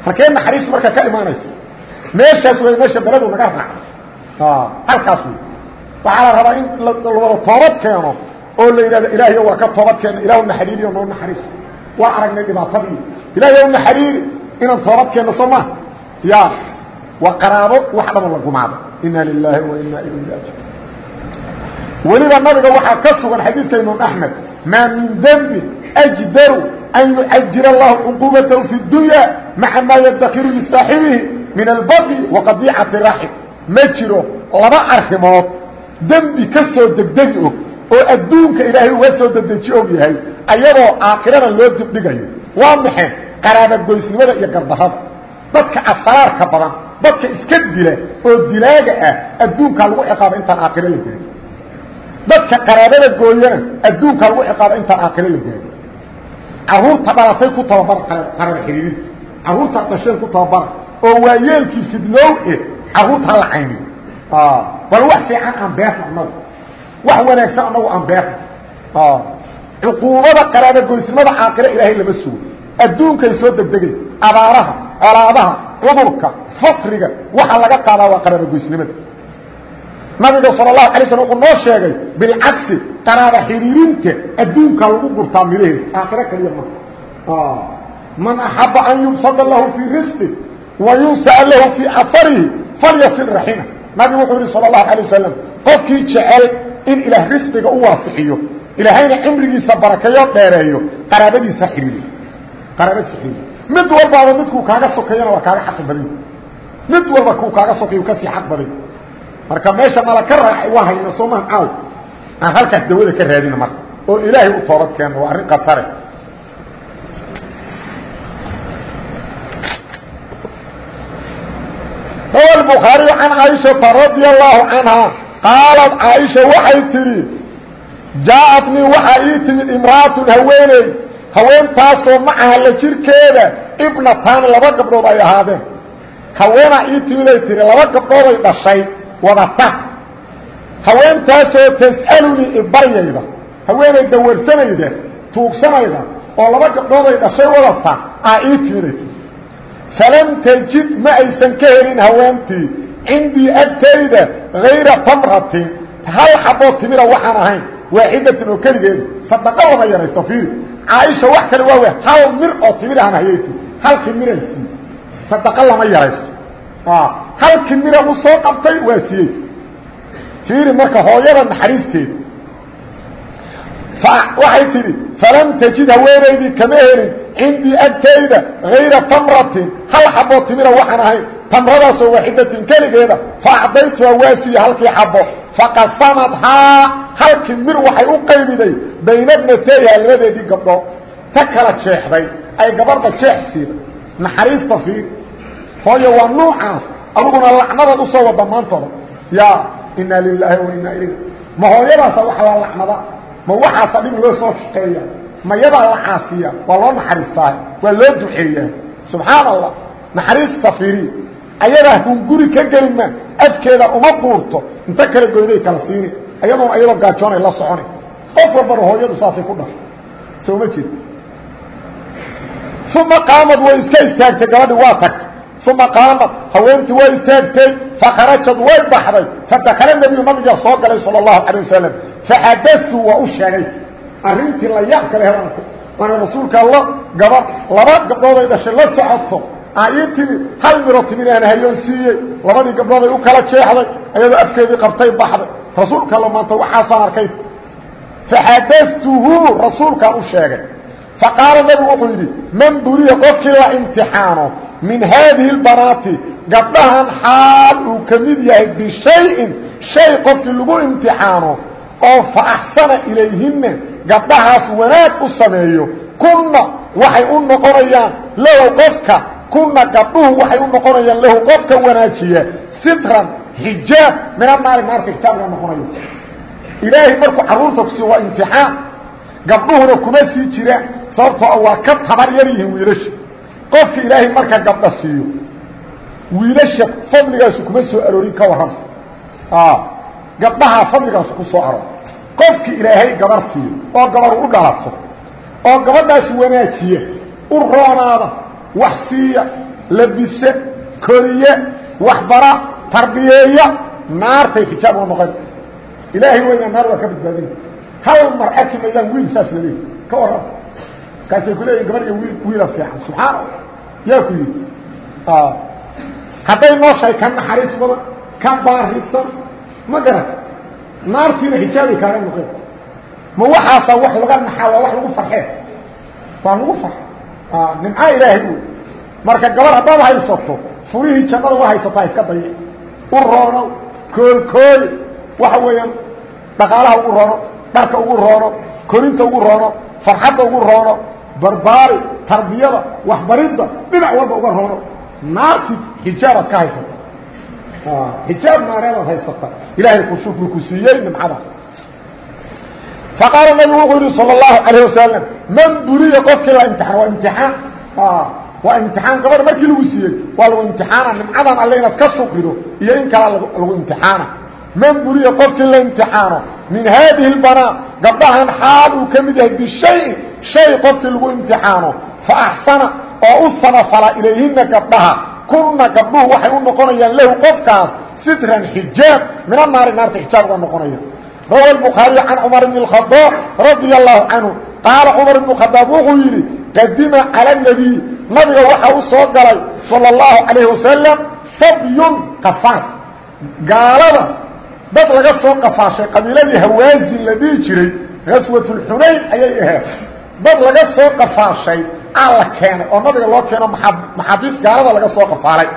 Halkee naxariis marka ka imaanaysa. Meeshaas way meesha beledu naga raaca halkaas wey waxaa la rabaa in lawada toobad keeno oo la yidhahdo ilaahay waa ka toobad keena ilahu naxariiriyo noo naxariis. Waa aragnay dhibaatadii. Ilaahay naxariiri inaan toobad keenno soo maa ya waa qaraabo wax dhaba la gumaado. Ina lilaahi wa ina ilayhi raajiun weliba nabiga waxaa ka sugan xadiiska imaam axmed maa min dembin ajdaru an yucajir allahu cuquubatahu fi dunya maca maa yadakiru lisaaxibihi min albaqi wa qadiicati raxim ma jiro laba arrimood dembi ka soo degdegi og oo adduunka ilaahay uga soo dedeji og yahay ayadoo aakhirada loo dibdhigayo. Waa maxe qaraabagoysnimada iyo gardarada dadka asraarka badan dadka iska dila oo dilaaga ah adduunkaa lagu ciqaaba intaan aakhiro la gaarin dadka qaraabada gooyana adduunkaa lagu ciqaaba intaan aakhiro la gaarin carruurta dhalatay ku tababara qaraaba xiriirinta carruurta dhasheen ku tababara oo waa yeelkii fidnoow eh carruurta hala cayni. Bal wax fiican aan beerna anagu wax wanaagsan anagu aan beerna cuquubada qaraabagoysnimada caaqiro ilaahay lama sugo. Adduunkay soo degdegay. Abaaraha colaadaha cudurka fakriga waxa laga qaadaa waa qaraabagoysnimada nabiga sal اlahu alay slm wuxuu noo sheegay bilcagsi qaraaba xiriirinta adduunkaa lagu gurtaa midhaheed aakhiro kaliya ma. Man axaba an yubsada lahu fii risqi wayunsaa lahu fii afarihi falyasil raxima nabigu wuxuu yihi sal wasalam qofkii jecel in ilaah risqiga u waasixiyo ilaahayna cimrigiisa barakeeyo dheereeyo qaraabadiisa xiriiriy qaraabadiisa xiriiriy mid walbaaba midkuu kaaga sokeeyana waa kaaga xaq badan mid walba kuu kaaga sokeeyo ka sii xaq badan marka meesha nala ka raacay waa hayna soomaan caaw aan halkaas dawada ka raadina marka oo ilaahay u toobad keeno waa arrin khatare rawa الbukhaariyu can caaishata radia allahu canha qaalat caaisha waxay tidhi jaaءatnii waxaa ii timid imra'atun haweeney haweentaasoo macaha la jirkeeda ibnatan laba gabdhood ay ahaadeen haweenaa ii timiday tihi laba gabdhooday dhashay wadata haweentaasoo tas'alunii ibaryayda haweenay dawarsanayda tuugsanayda oo laba gabdhooday dhashay wadata aa ii timiday falam tajid ma aysan ka helin haweentii. Cindii agtayda hayra tamratin. Hal xaboo timira waxaan ahayn. Waaxidatin oo keligeeda sadaqo lama yaraysto fiiri. Caaisha wax kale waa w hal mir oo timirahan hayaytu. Halkii miran siiye sadaqo lama yaraysto halkii mira u soo qabtay waa siiyey. Fiiri marka hooyada naxariisteeda waxay tidhi falam tajid haweenaydii kama helin cindii agtayda hayra tamratin. Hal xaboo timira waxaan ahayn tamradaasoo waaxidatin keligeeda. Faacdaytuha waa siiye halkii xabo faqasamadhaa halkii mir waxay u qaybiday bayna bnatayha labadeedii gabdhood ta kala jeexday ay gabadha jeex siida naxariista fiir hooyo waa nuucaas. Adiguna lacnadaad u soo wada maantooda. Ya inaa lilaahi wa inaa ilayh ma hooyadaasa waxa waa lacnada. Ma waxaasa dhib loo soo shaqeeya. Ma yadaa la caasiya. Waa loo naxariistaa waa loo duceeyaa subxaan allah naxariista fiiri ayadaa hunguri ka gelima afkeeda uma quurto. Inta kala goyday kala siini. Ayadoona ayadoo gaajoonay la soconay qof walbana hooyadu saasay ku dhashay. Soo ma uma qaamad way iska istaagtay gabadhi waa tagtay uma qaamad haweentii waa istaagtay fakharajad way baxday fadakala nebiyu nabiga soo galay sala allahu calayh wasalam faxadatu waa u sheegay arrintii la yaab kale helanka waana rasuulka alla gabadh laba gabdhood ay dhashay la socoto aa ii timid hal miro timid aan hayoon siiyey labadii gabdhooday u kala jeexday ayadoo afkeedii qabtay baxday rasuulka allo maanta waxaasaan arkay faxadatuhu rasuulkaan u la min haadihi اlbanaati gabdhahan xaal uu ka mid yahay bishayin shay qofkii lagu imtixaano oo fa axsana ilayhina gabdhahaas wanaag u sameeyo. Kunna waxay u noqonayaan lahu qofka kunna gabdhuhu waxay u noqonayaan lahu qofka wanaajiya. Sitran xijaab min anaari naarka xijaabga noqonayo. Ilaahay markuu carruurta kusiiyo waa imtixaan. Gabdhuhuna kuma sii jiraan sababtoo waa ka tabar yar yihiin wiilasha qofka ilaahay marka gabdha siiyo wiilasha fadligaasu kuma soo aroorin ka warrama gabdhahaa fadligaasu ku soo aroor qofki ilaahay gabar siiyo oo gabar u dhalato oo gabadhaas wanaajiya u roonaada wax siiya labise koriye waxbara tarbiyeeya naartay xijaab u noqon. Ilaahay weyna naar waa ka badbaadina hal mar arki maydaan wiil saas laleey ka warrama kaasay ku leeyihiin gabar iyo wiil wiila fiican. Subxaana allah yaa ku yidhi hadday nooshahay ka naxariis badan ka baarisan ma garat naartiina xijaabay kaaga noqon. Ma waxaasaa wax laga naxaa waa wax lagu farxee waa lagu farxa nimca ilaahay wey marka gabar haddaad haysato furihii jannada wa haysataa iska dayi. U roono koolkooy waxa weeyaan dhaqaalaha ugu roono dharka ugu roono korinta ugu roono farxadda ugu roono barbaari tarbiyada waxbaridda dhinac walba uga roono naarti xijaabaad ka haysata xijaab naareedaad haysata ilaahay ku shukri ku siiyey nimcada faqaala nabigu wuxuu yihi salى اlahu alayه wasalam man buriya qofkii la imtixaan waa imtixaan waa imtixaan gabadha markii lagu siiyey waa lagu imtixaana nimcadan alle inaad ka shukrido iyo in kala lagu imtixaana man buriya qofkii la imtixaano min haadihi اlbanaa gabdhahan xaal uu ka mid yahay bishayin shay qofkii lagu imtixaano fa axsana oo u samafala ilayhina gabdhaha kunna gabdhuhu waxay u noqonayaan lahu qofkaas sitran xijaab min anaari naarta xijaab uga noqonaya rawa الbukhaariي can cumar bn الkhadaab radia allahu canhu qaala cumar ibnu khadaab wuxuu yidhi qadima cala الnabiy nabiga waxa u soo galay salى اllahu calayh wasalam sabyun qafaar gaalada dad laga soo qafaashay qabiiladii hawaazin la dhihi jiray gaswat اlxunayn ayay ahayd dad laga soo qafaashay aa la keenay oo nabiga loo keeno maxaabiis gaalada laga soo qafaalay.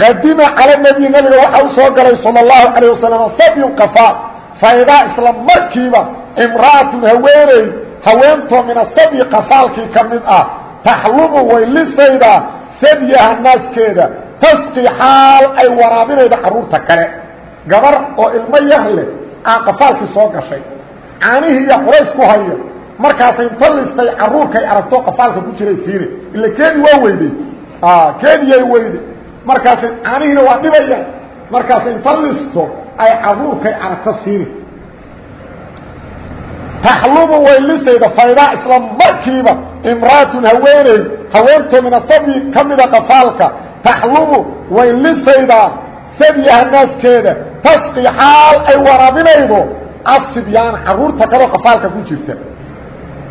Qadima cala nabiy nabiga waxa u soo galay sala اllahu calayh wasalam sabyun qafaar faidaa isla markiiba imra'atun haweeney haweentoo min asabyi qafaalkii ka mid ah taxlumu way lisaydaa sadyaha naaskeeda tasqi xaal ay waraabinaydo carruurta kale. Gabar oo ilmo yar leh aa qafaalkii soo gashay. Caanihii iyo culays ku haya markaasay inta listay carruurkay aragto qafaalka ku jiray siine ila keeni waa weyday. Keeniyay weyday. Markaasay caanihiina waa dhibayaan. Markaasay inta listo ay carruurkay aragto siine taxlumu way lisayda faydaa isla markiiba imraatun haweeney haweentoo min asabyi ka mida qafaalka. Taxlumu way lisaydaa sadyaha naaskeeda tasqi xaal ay waraabinaydo asibyaana carruurta kaloo qafaalka ku jirta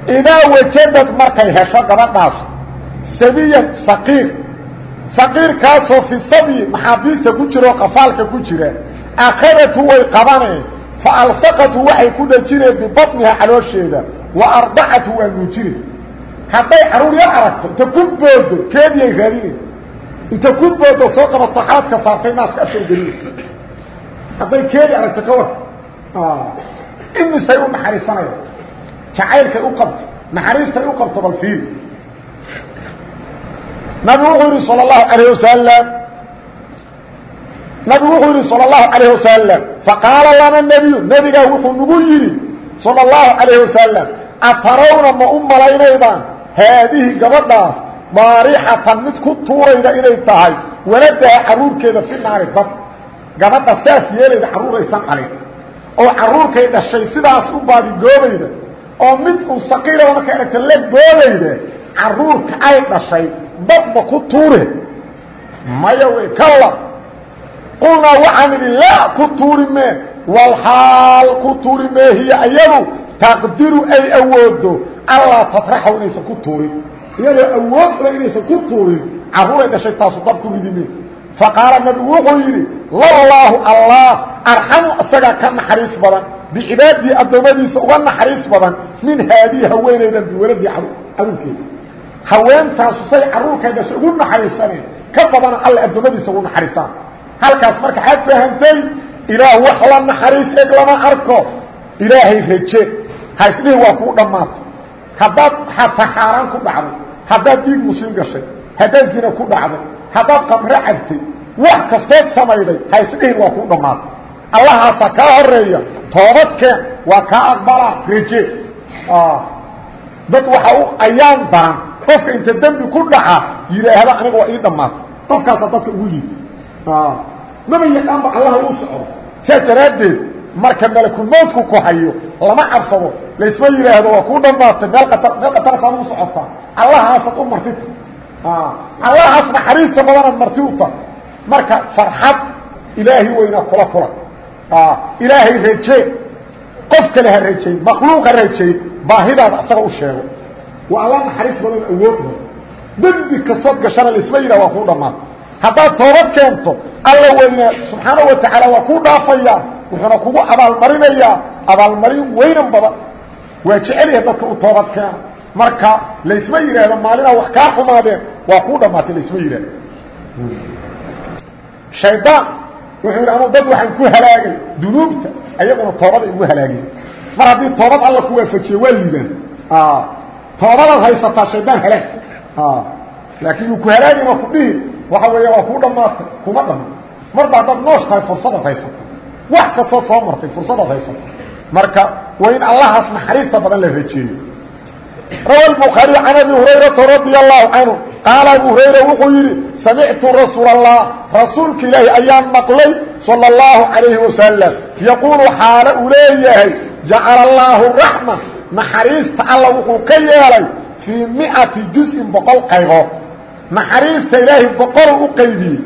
idaa wajadad markay hesho gabadhaas. Sabiyan saqiir. Saqiirkaasoo fi sabyi maxaabiista ku jira oo qafaalka ku jira. Akhadatu way qabaneen. Fa alsaqatu waxay ku dhajineen bibatniha caloosheeda. Wa ardacatu waa nuujine. Hadday carruur yar aragto inta ku boodo keediyay raadineen inta ku boodo soo qabato xaadka saartay naaska gelina hadday keedi aragto ka war. Imisay u jacaylkay u qabto naxariistay u qabto bal fiiri nabigu wuxuu yidhi salى الlahu alayه wasalam nabigu wuxuu yidhi salى الlahu alayه wasalam faqaala lana nebiyu nebigaa wuxuu nagu yidhi salى الlahu alayه wasalam atarawna ma u malaynaydaan haadihi gabadhaas baarixatan mid ku tuurayda inay tahay waladaha carruurkeeda fi naari dad gabadha saas yeelayda carruuraysan qalin oo carruurkay dhashay sidaas u baadigoobayda oo mid uu saqiiraba marka aragta la boodayda carruurka ay dhashay dadba ku tuure. Maya wey kalla qulnaa waxaan idhi laa ku tuuri mee walxaal ku tuuri mee hiya ayadu taqdiru ay awoodo allaa tatraxaw inaysan ku tuurin iyadoo awood ula inaysan ku tuurin carruuray dhashay taasu dab ku ridime faqaala nabigu wuxuu yidhi lallaahu allah arxamu isagaa ka naxariis badan bicibaadihi addoommadiisa uga naxariis badan min haadihi haweenaydan biwaladii caruurkeeda. Haweentaasu say carruurkay dhashay ugu naxariisaneen ka badana alle addoommadiisa ugu naxariisaan. Halkaas marka xaad fahamtay ilaah wax la naxariis eg lama arko. Ilaahay raje ha isdhihi waa kuu dhammaatay. Haddaad xataa xaaraan ku dhacday haddaad dhiig muslim gashay haddaad zina ku dhacday haddaad qamro cabtay wax kastood samayday ha isdhihin waa kuu dhammaatay. Allahaasaa kaa horreeya toobadkeen waa kaa aqbalaa raje dad waxa u ayaan daran qofka inta dembi ku dhaca yidhaahda aniga waa ii dhammaatay. Qofkaasaa dadka ugu liid maba yaqaanba allaha uu socdo. Saas daraaddeed marka malakulmowdku ku hayo lama cabsado. Laysma yidhaahdo waa kuu dhammaatay. Meel atar meel qatarsaad u socotaa allahaasaad u martita allahaas naxariista badanaad marti u tahay. Marka farxad ilaahi weynaa kula kula ilaahay raje qof kale ha rajayn makhluuq ha rajayn baahidaada asaga u sheego waa alla naxariis badan awoodna dembi kastood gashana laisma yidhah waa kuu dhammaatay haddaad toobad keento alla weyna subxaanaه wa tacaala waa kuu dhaafaya wuxuuna kugu abaalmarinayaa abaalmarin weynan badan waa jecelyaha dadka u toobad keena. Marka laysma yidhaahdo maalinaa wax kaa xumaadeen waa kuu dhammaatay laysma yidhahdo shaydaan wuxuu yidhi anuu dad waxaan ku halaagay dunuubta ayaguna toobaday ugu halaageen mar haddii toobad alla ku waafajiye waa liibaan toobadaad haysataa shaydaan halaag laakiin yuu ku halaagin oo ku dhihi waxa weeya waa kuu dhammaatay kuma dhamma. Marba haddaad noosh tahay fursadaad haysato. Wax kastood soo martay fursadaad haysato. Marka waa in allahaas naxariista badan la rajeeyo rawa lbukhaari can abi hurayrata radia allahu canhu qaala abu hurayra wuxuu yidhi samictu rasuul allah rasuulka ilaahi ayaan maqlay sala allahu calayhi wasalam yaquulu xaale uu leeyahay jacala allaahu raxma naxariista alla wuxuu ka yeelay fii miati juz-in boqol qaybood naxariista ilaahay boqol u qaybiyey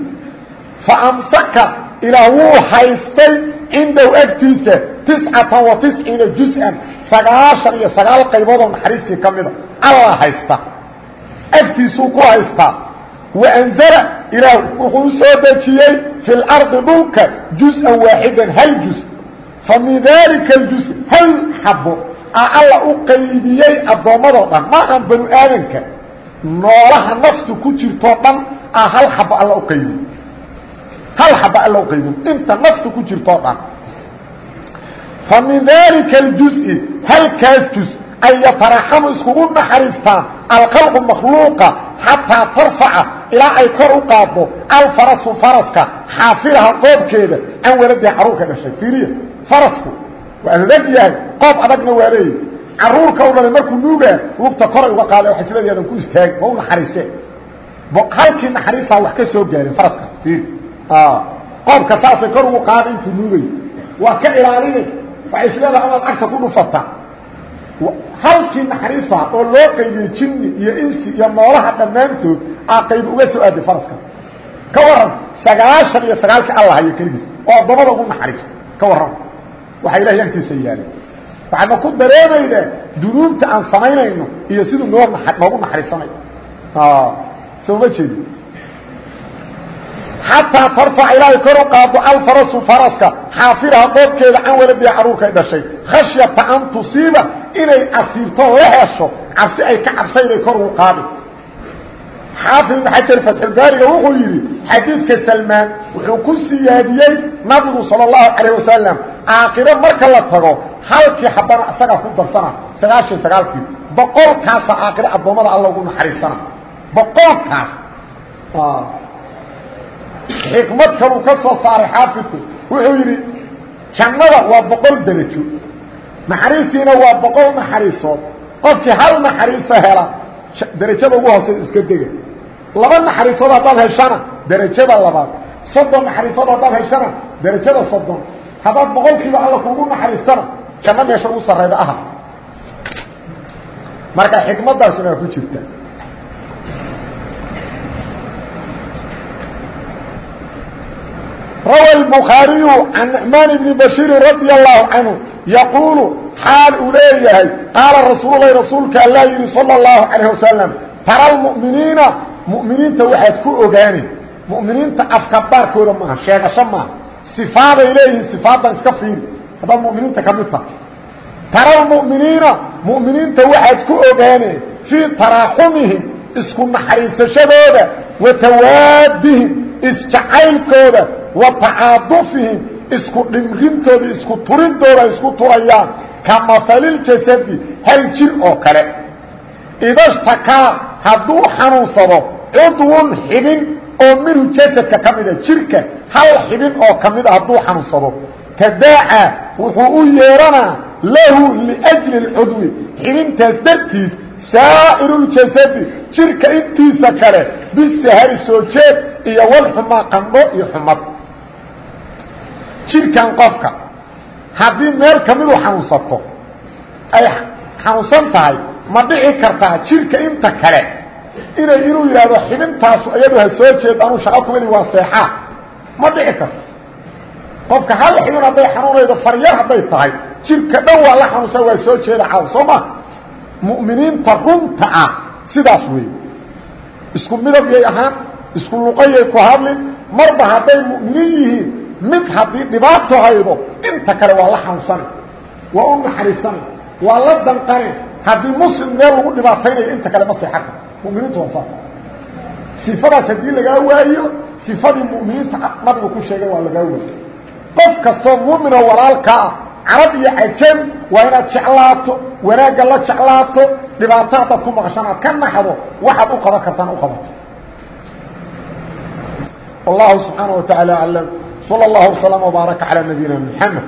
fa amsaka ilaah wuu haystay cindahu agtiisa tiscatan wa tisciina juz-an. Sagaashan iyo sagaal qayboodoo naxariistii ka mida allah haysta. Agtiisuu ku haystaa wa anzala ilaah wuxuu soo dejiyey fi lardi dhulka juz-an waaxidan hal juz. Fa min daalika aljuz hal xabo a alla u qaybiyey addoommadoo dhan. Maahan banu aadanka noolaha naftu ku jirtoo dhan a hal xabo alla u qaybiye hal xaba alla u qaybin inta naftu ku jirtoo dhan. Fa min daalika aljuز'i halkaas juz ay yataraxamu iskugu naxariistaan alkhalqu makhluuqa xataa tarfaca ilaa ay kor u qaaddo alfarasu faraska xaafilaha qoobkeeda can waladii carruurka dhashay. Fiiriya farasku waa adag yahay qoob adagna waa leeyahy carruurka u dhalay markuu nuugaa lugta koray uga qaada waxay isleedahay adan ku istaagi ma u naxariisteen halkii naxariistaa wax ka soo gaarin faraskaas fiiri qoobka saasay kor ugu qaada intuu nuugay. Waa ka ilaalinay waxay isleedaha amaad cagta ku dhufata. Halkii naxariisa oo loo qaybiyey jinni iyo insi iyo noolaha dhammaantood aa qaybi uga soo aaday faraska. Ka waran sagaashan iyo sagaalkii alla hayo keligiis oo addoommada ugu naxariista. Ka warran waxaa ilahay agtiisa yaalay waxaadna ku dareemayna dunuubta aan samaynayno iyo siduu noo noogu naxariisanayo soo ma jeedi xataa tarfac ilaahay kor u qaado alfarasu faraska xaafilaha qoobkeeda can caruurkay dhashay khashyata an tusiiba inay asiibto la hesho cabsi ay ka cabsayday kor ugu qaadi xaafid ibn xajar fatxulbaariga wuxuu yidhi xadiidka salmaan wuxuu ku siyaadiyey nabigu sala allahu calayh wasalam aakhiro marka la tago halkii xabana isagaa ku darsana sagaashan sagaalkii boqolkaasa aakhiro addoommada alla ugu naxariisana boqolkaas xikmad kaluu ka soo saaray xaafidku wuxuu yidhi jannada waa boqol derajo naxariistiina waa boqol naxariisood. Qofkii hal naxariisa hela derajada ugu hoosey iska dega. Laba naxariisood haddaad heshana derajada labaad. Soddon naxariisood haddaad heshana derajada soddon. Haddaad boqolkiiba alla kuugu naxariistana janno meesha ugu sarrayda aha. Marka xikmaddaasuna waa ku jirta rawى الbخاaرiyu عan نعmaan بن bشhiiri radي الlahu canهu yaquulu xaal uu leeyahay qaala rasuul lahi rasuulka alla yidhi salى الlahu عalيه wasaلم tara almu'miniina mu'miniinta waxaad ku ogaani mu'miniinta afkabaarkooda maaha sheegasho maaha sifaaday leeyihiin sifaadan iska fiiri haddaad mu'miniinta ka mid tahay tara almu'miniina mu'miniinta waxaad ku ogaane fii taraaxumihim isku naxariisashadooda wa tawaadihim isjacaylkooda wa tacaadufihim isku dhimrintooda isku turintooda isku turayaan. Ka mafaliljasadi hal jir oo kale. Idashtakaa hadduu xanuunsado cudwun xibin oo minhu jasadka ka mida jirka hal xibin oo ka mida hadduu xanuunsado. Tadaaca wuxuu u yeeranaa lahu liأjli اcudwi xibintaas dartiis saa'iruljasadi jirka intiisa kale bisahari soo jeed iyo walxumaa qandho iyo xumad jirkan qofka. Haddii meel ka midu xanuunsato ay xanuunsan tahay ma dhici kartaa jirka inta kale. Inay inuu yidhaahdo xibintaasu iyadu ha soo jeed anuu shaqo kumeli waa seexaa ma dhici karto. Qofka hal xibin hadday xanuunaydo faryar hadday tahay jirka dhan waa la xanuunsan waa soo jeeda caaw ma. Mu'miniinta runta ah sidaas weeye. Isku midab yay ahaan isku luqayay ku hadlin marba hadday mu'miniin yihiin mid haddii dhibaato haydo inta kale waa la xansane waa u naxariisane waa la danqane haddii muslim meel lagu dhibaataynayo inta kale ma seexan muminiintu waa saas sifadaas haddii lagaa waayo sifadii mu'miniinta ah, nabigu ku sheegay waa lagaa waayo. Qof kastoo muuminoo walaalka ah carab iyo cajam waa inaad jeclaato wanaagga la jeclaato dhibaato haddaad ku maqashaan aad ka naxdo waxaad u qaban kartaan u qabato. Wallahu subxaana wa tacaala aclam sal اllahu wslm wbaaraka calaa nabiyina mxamed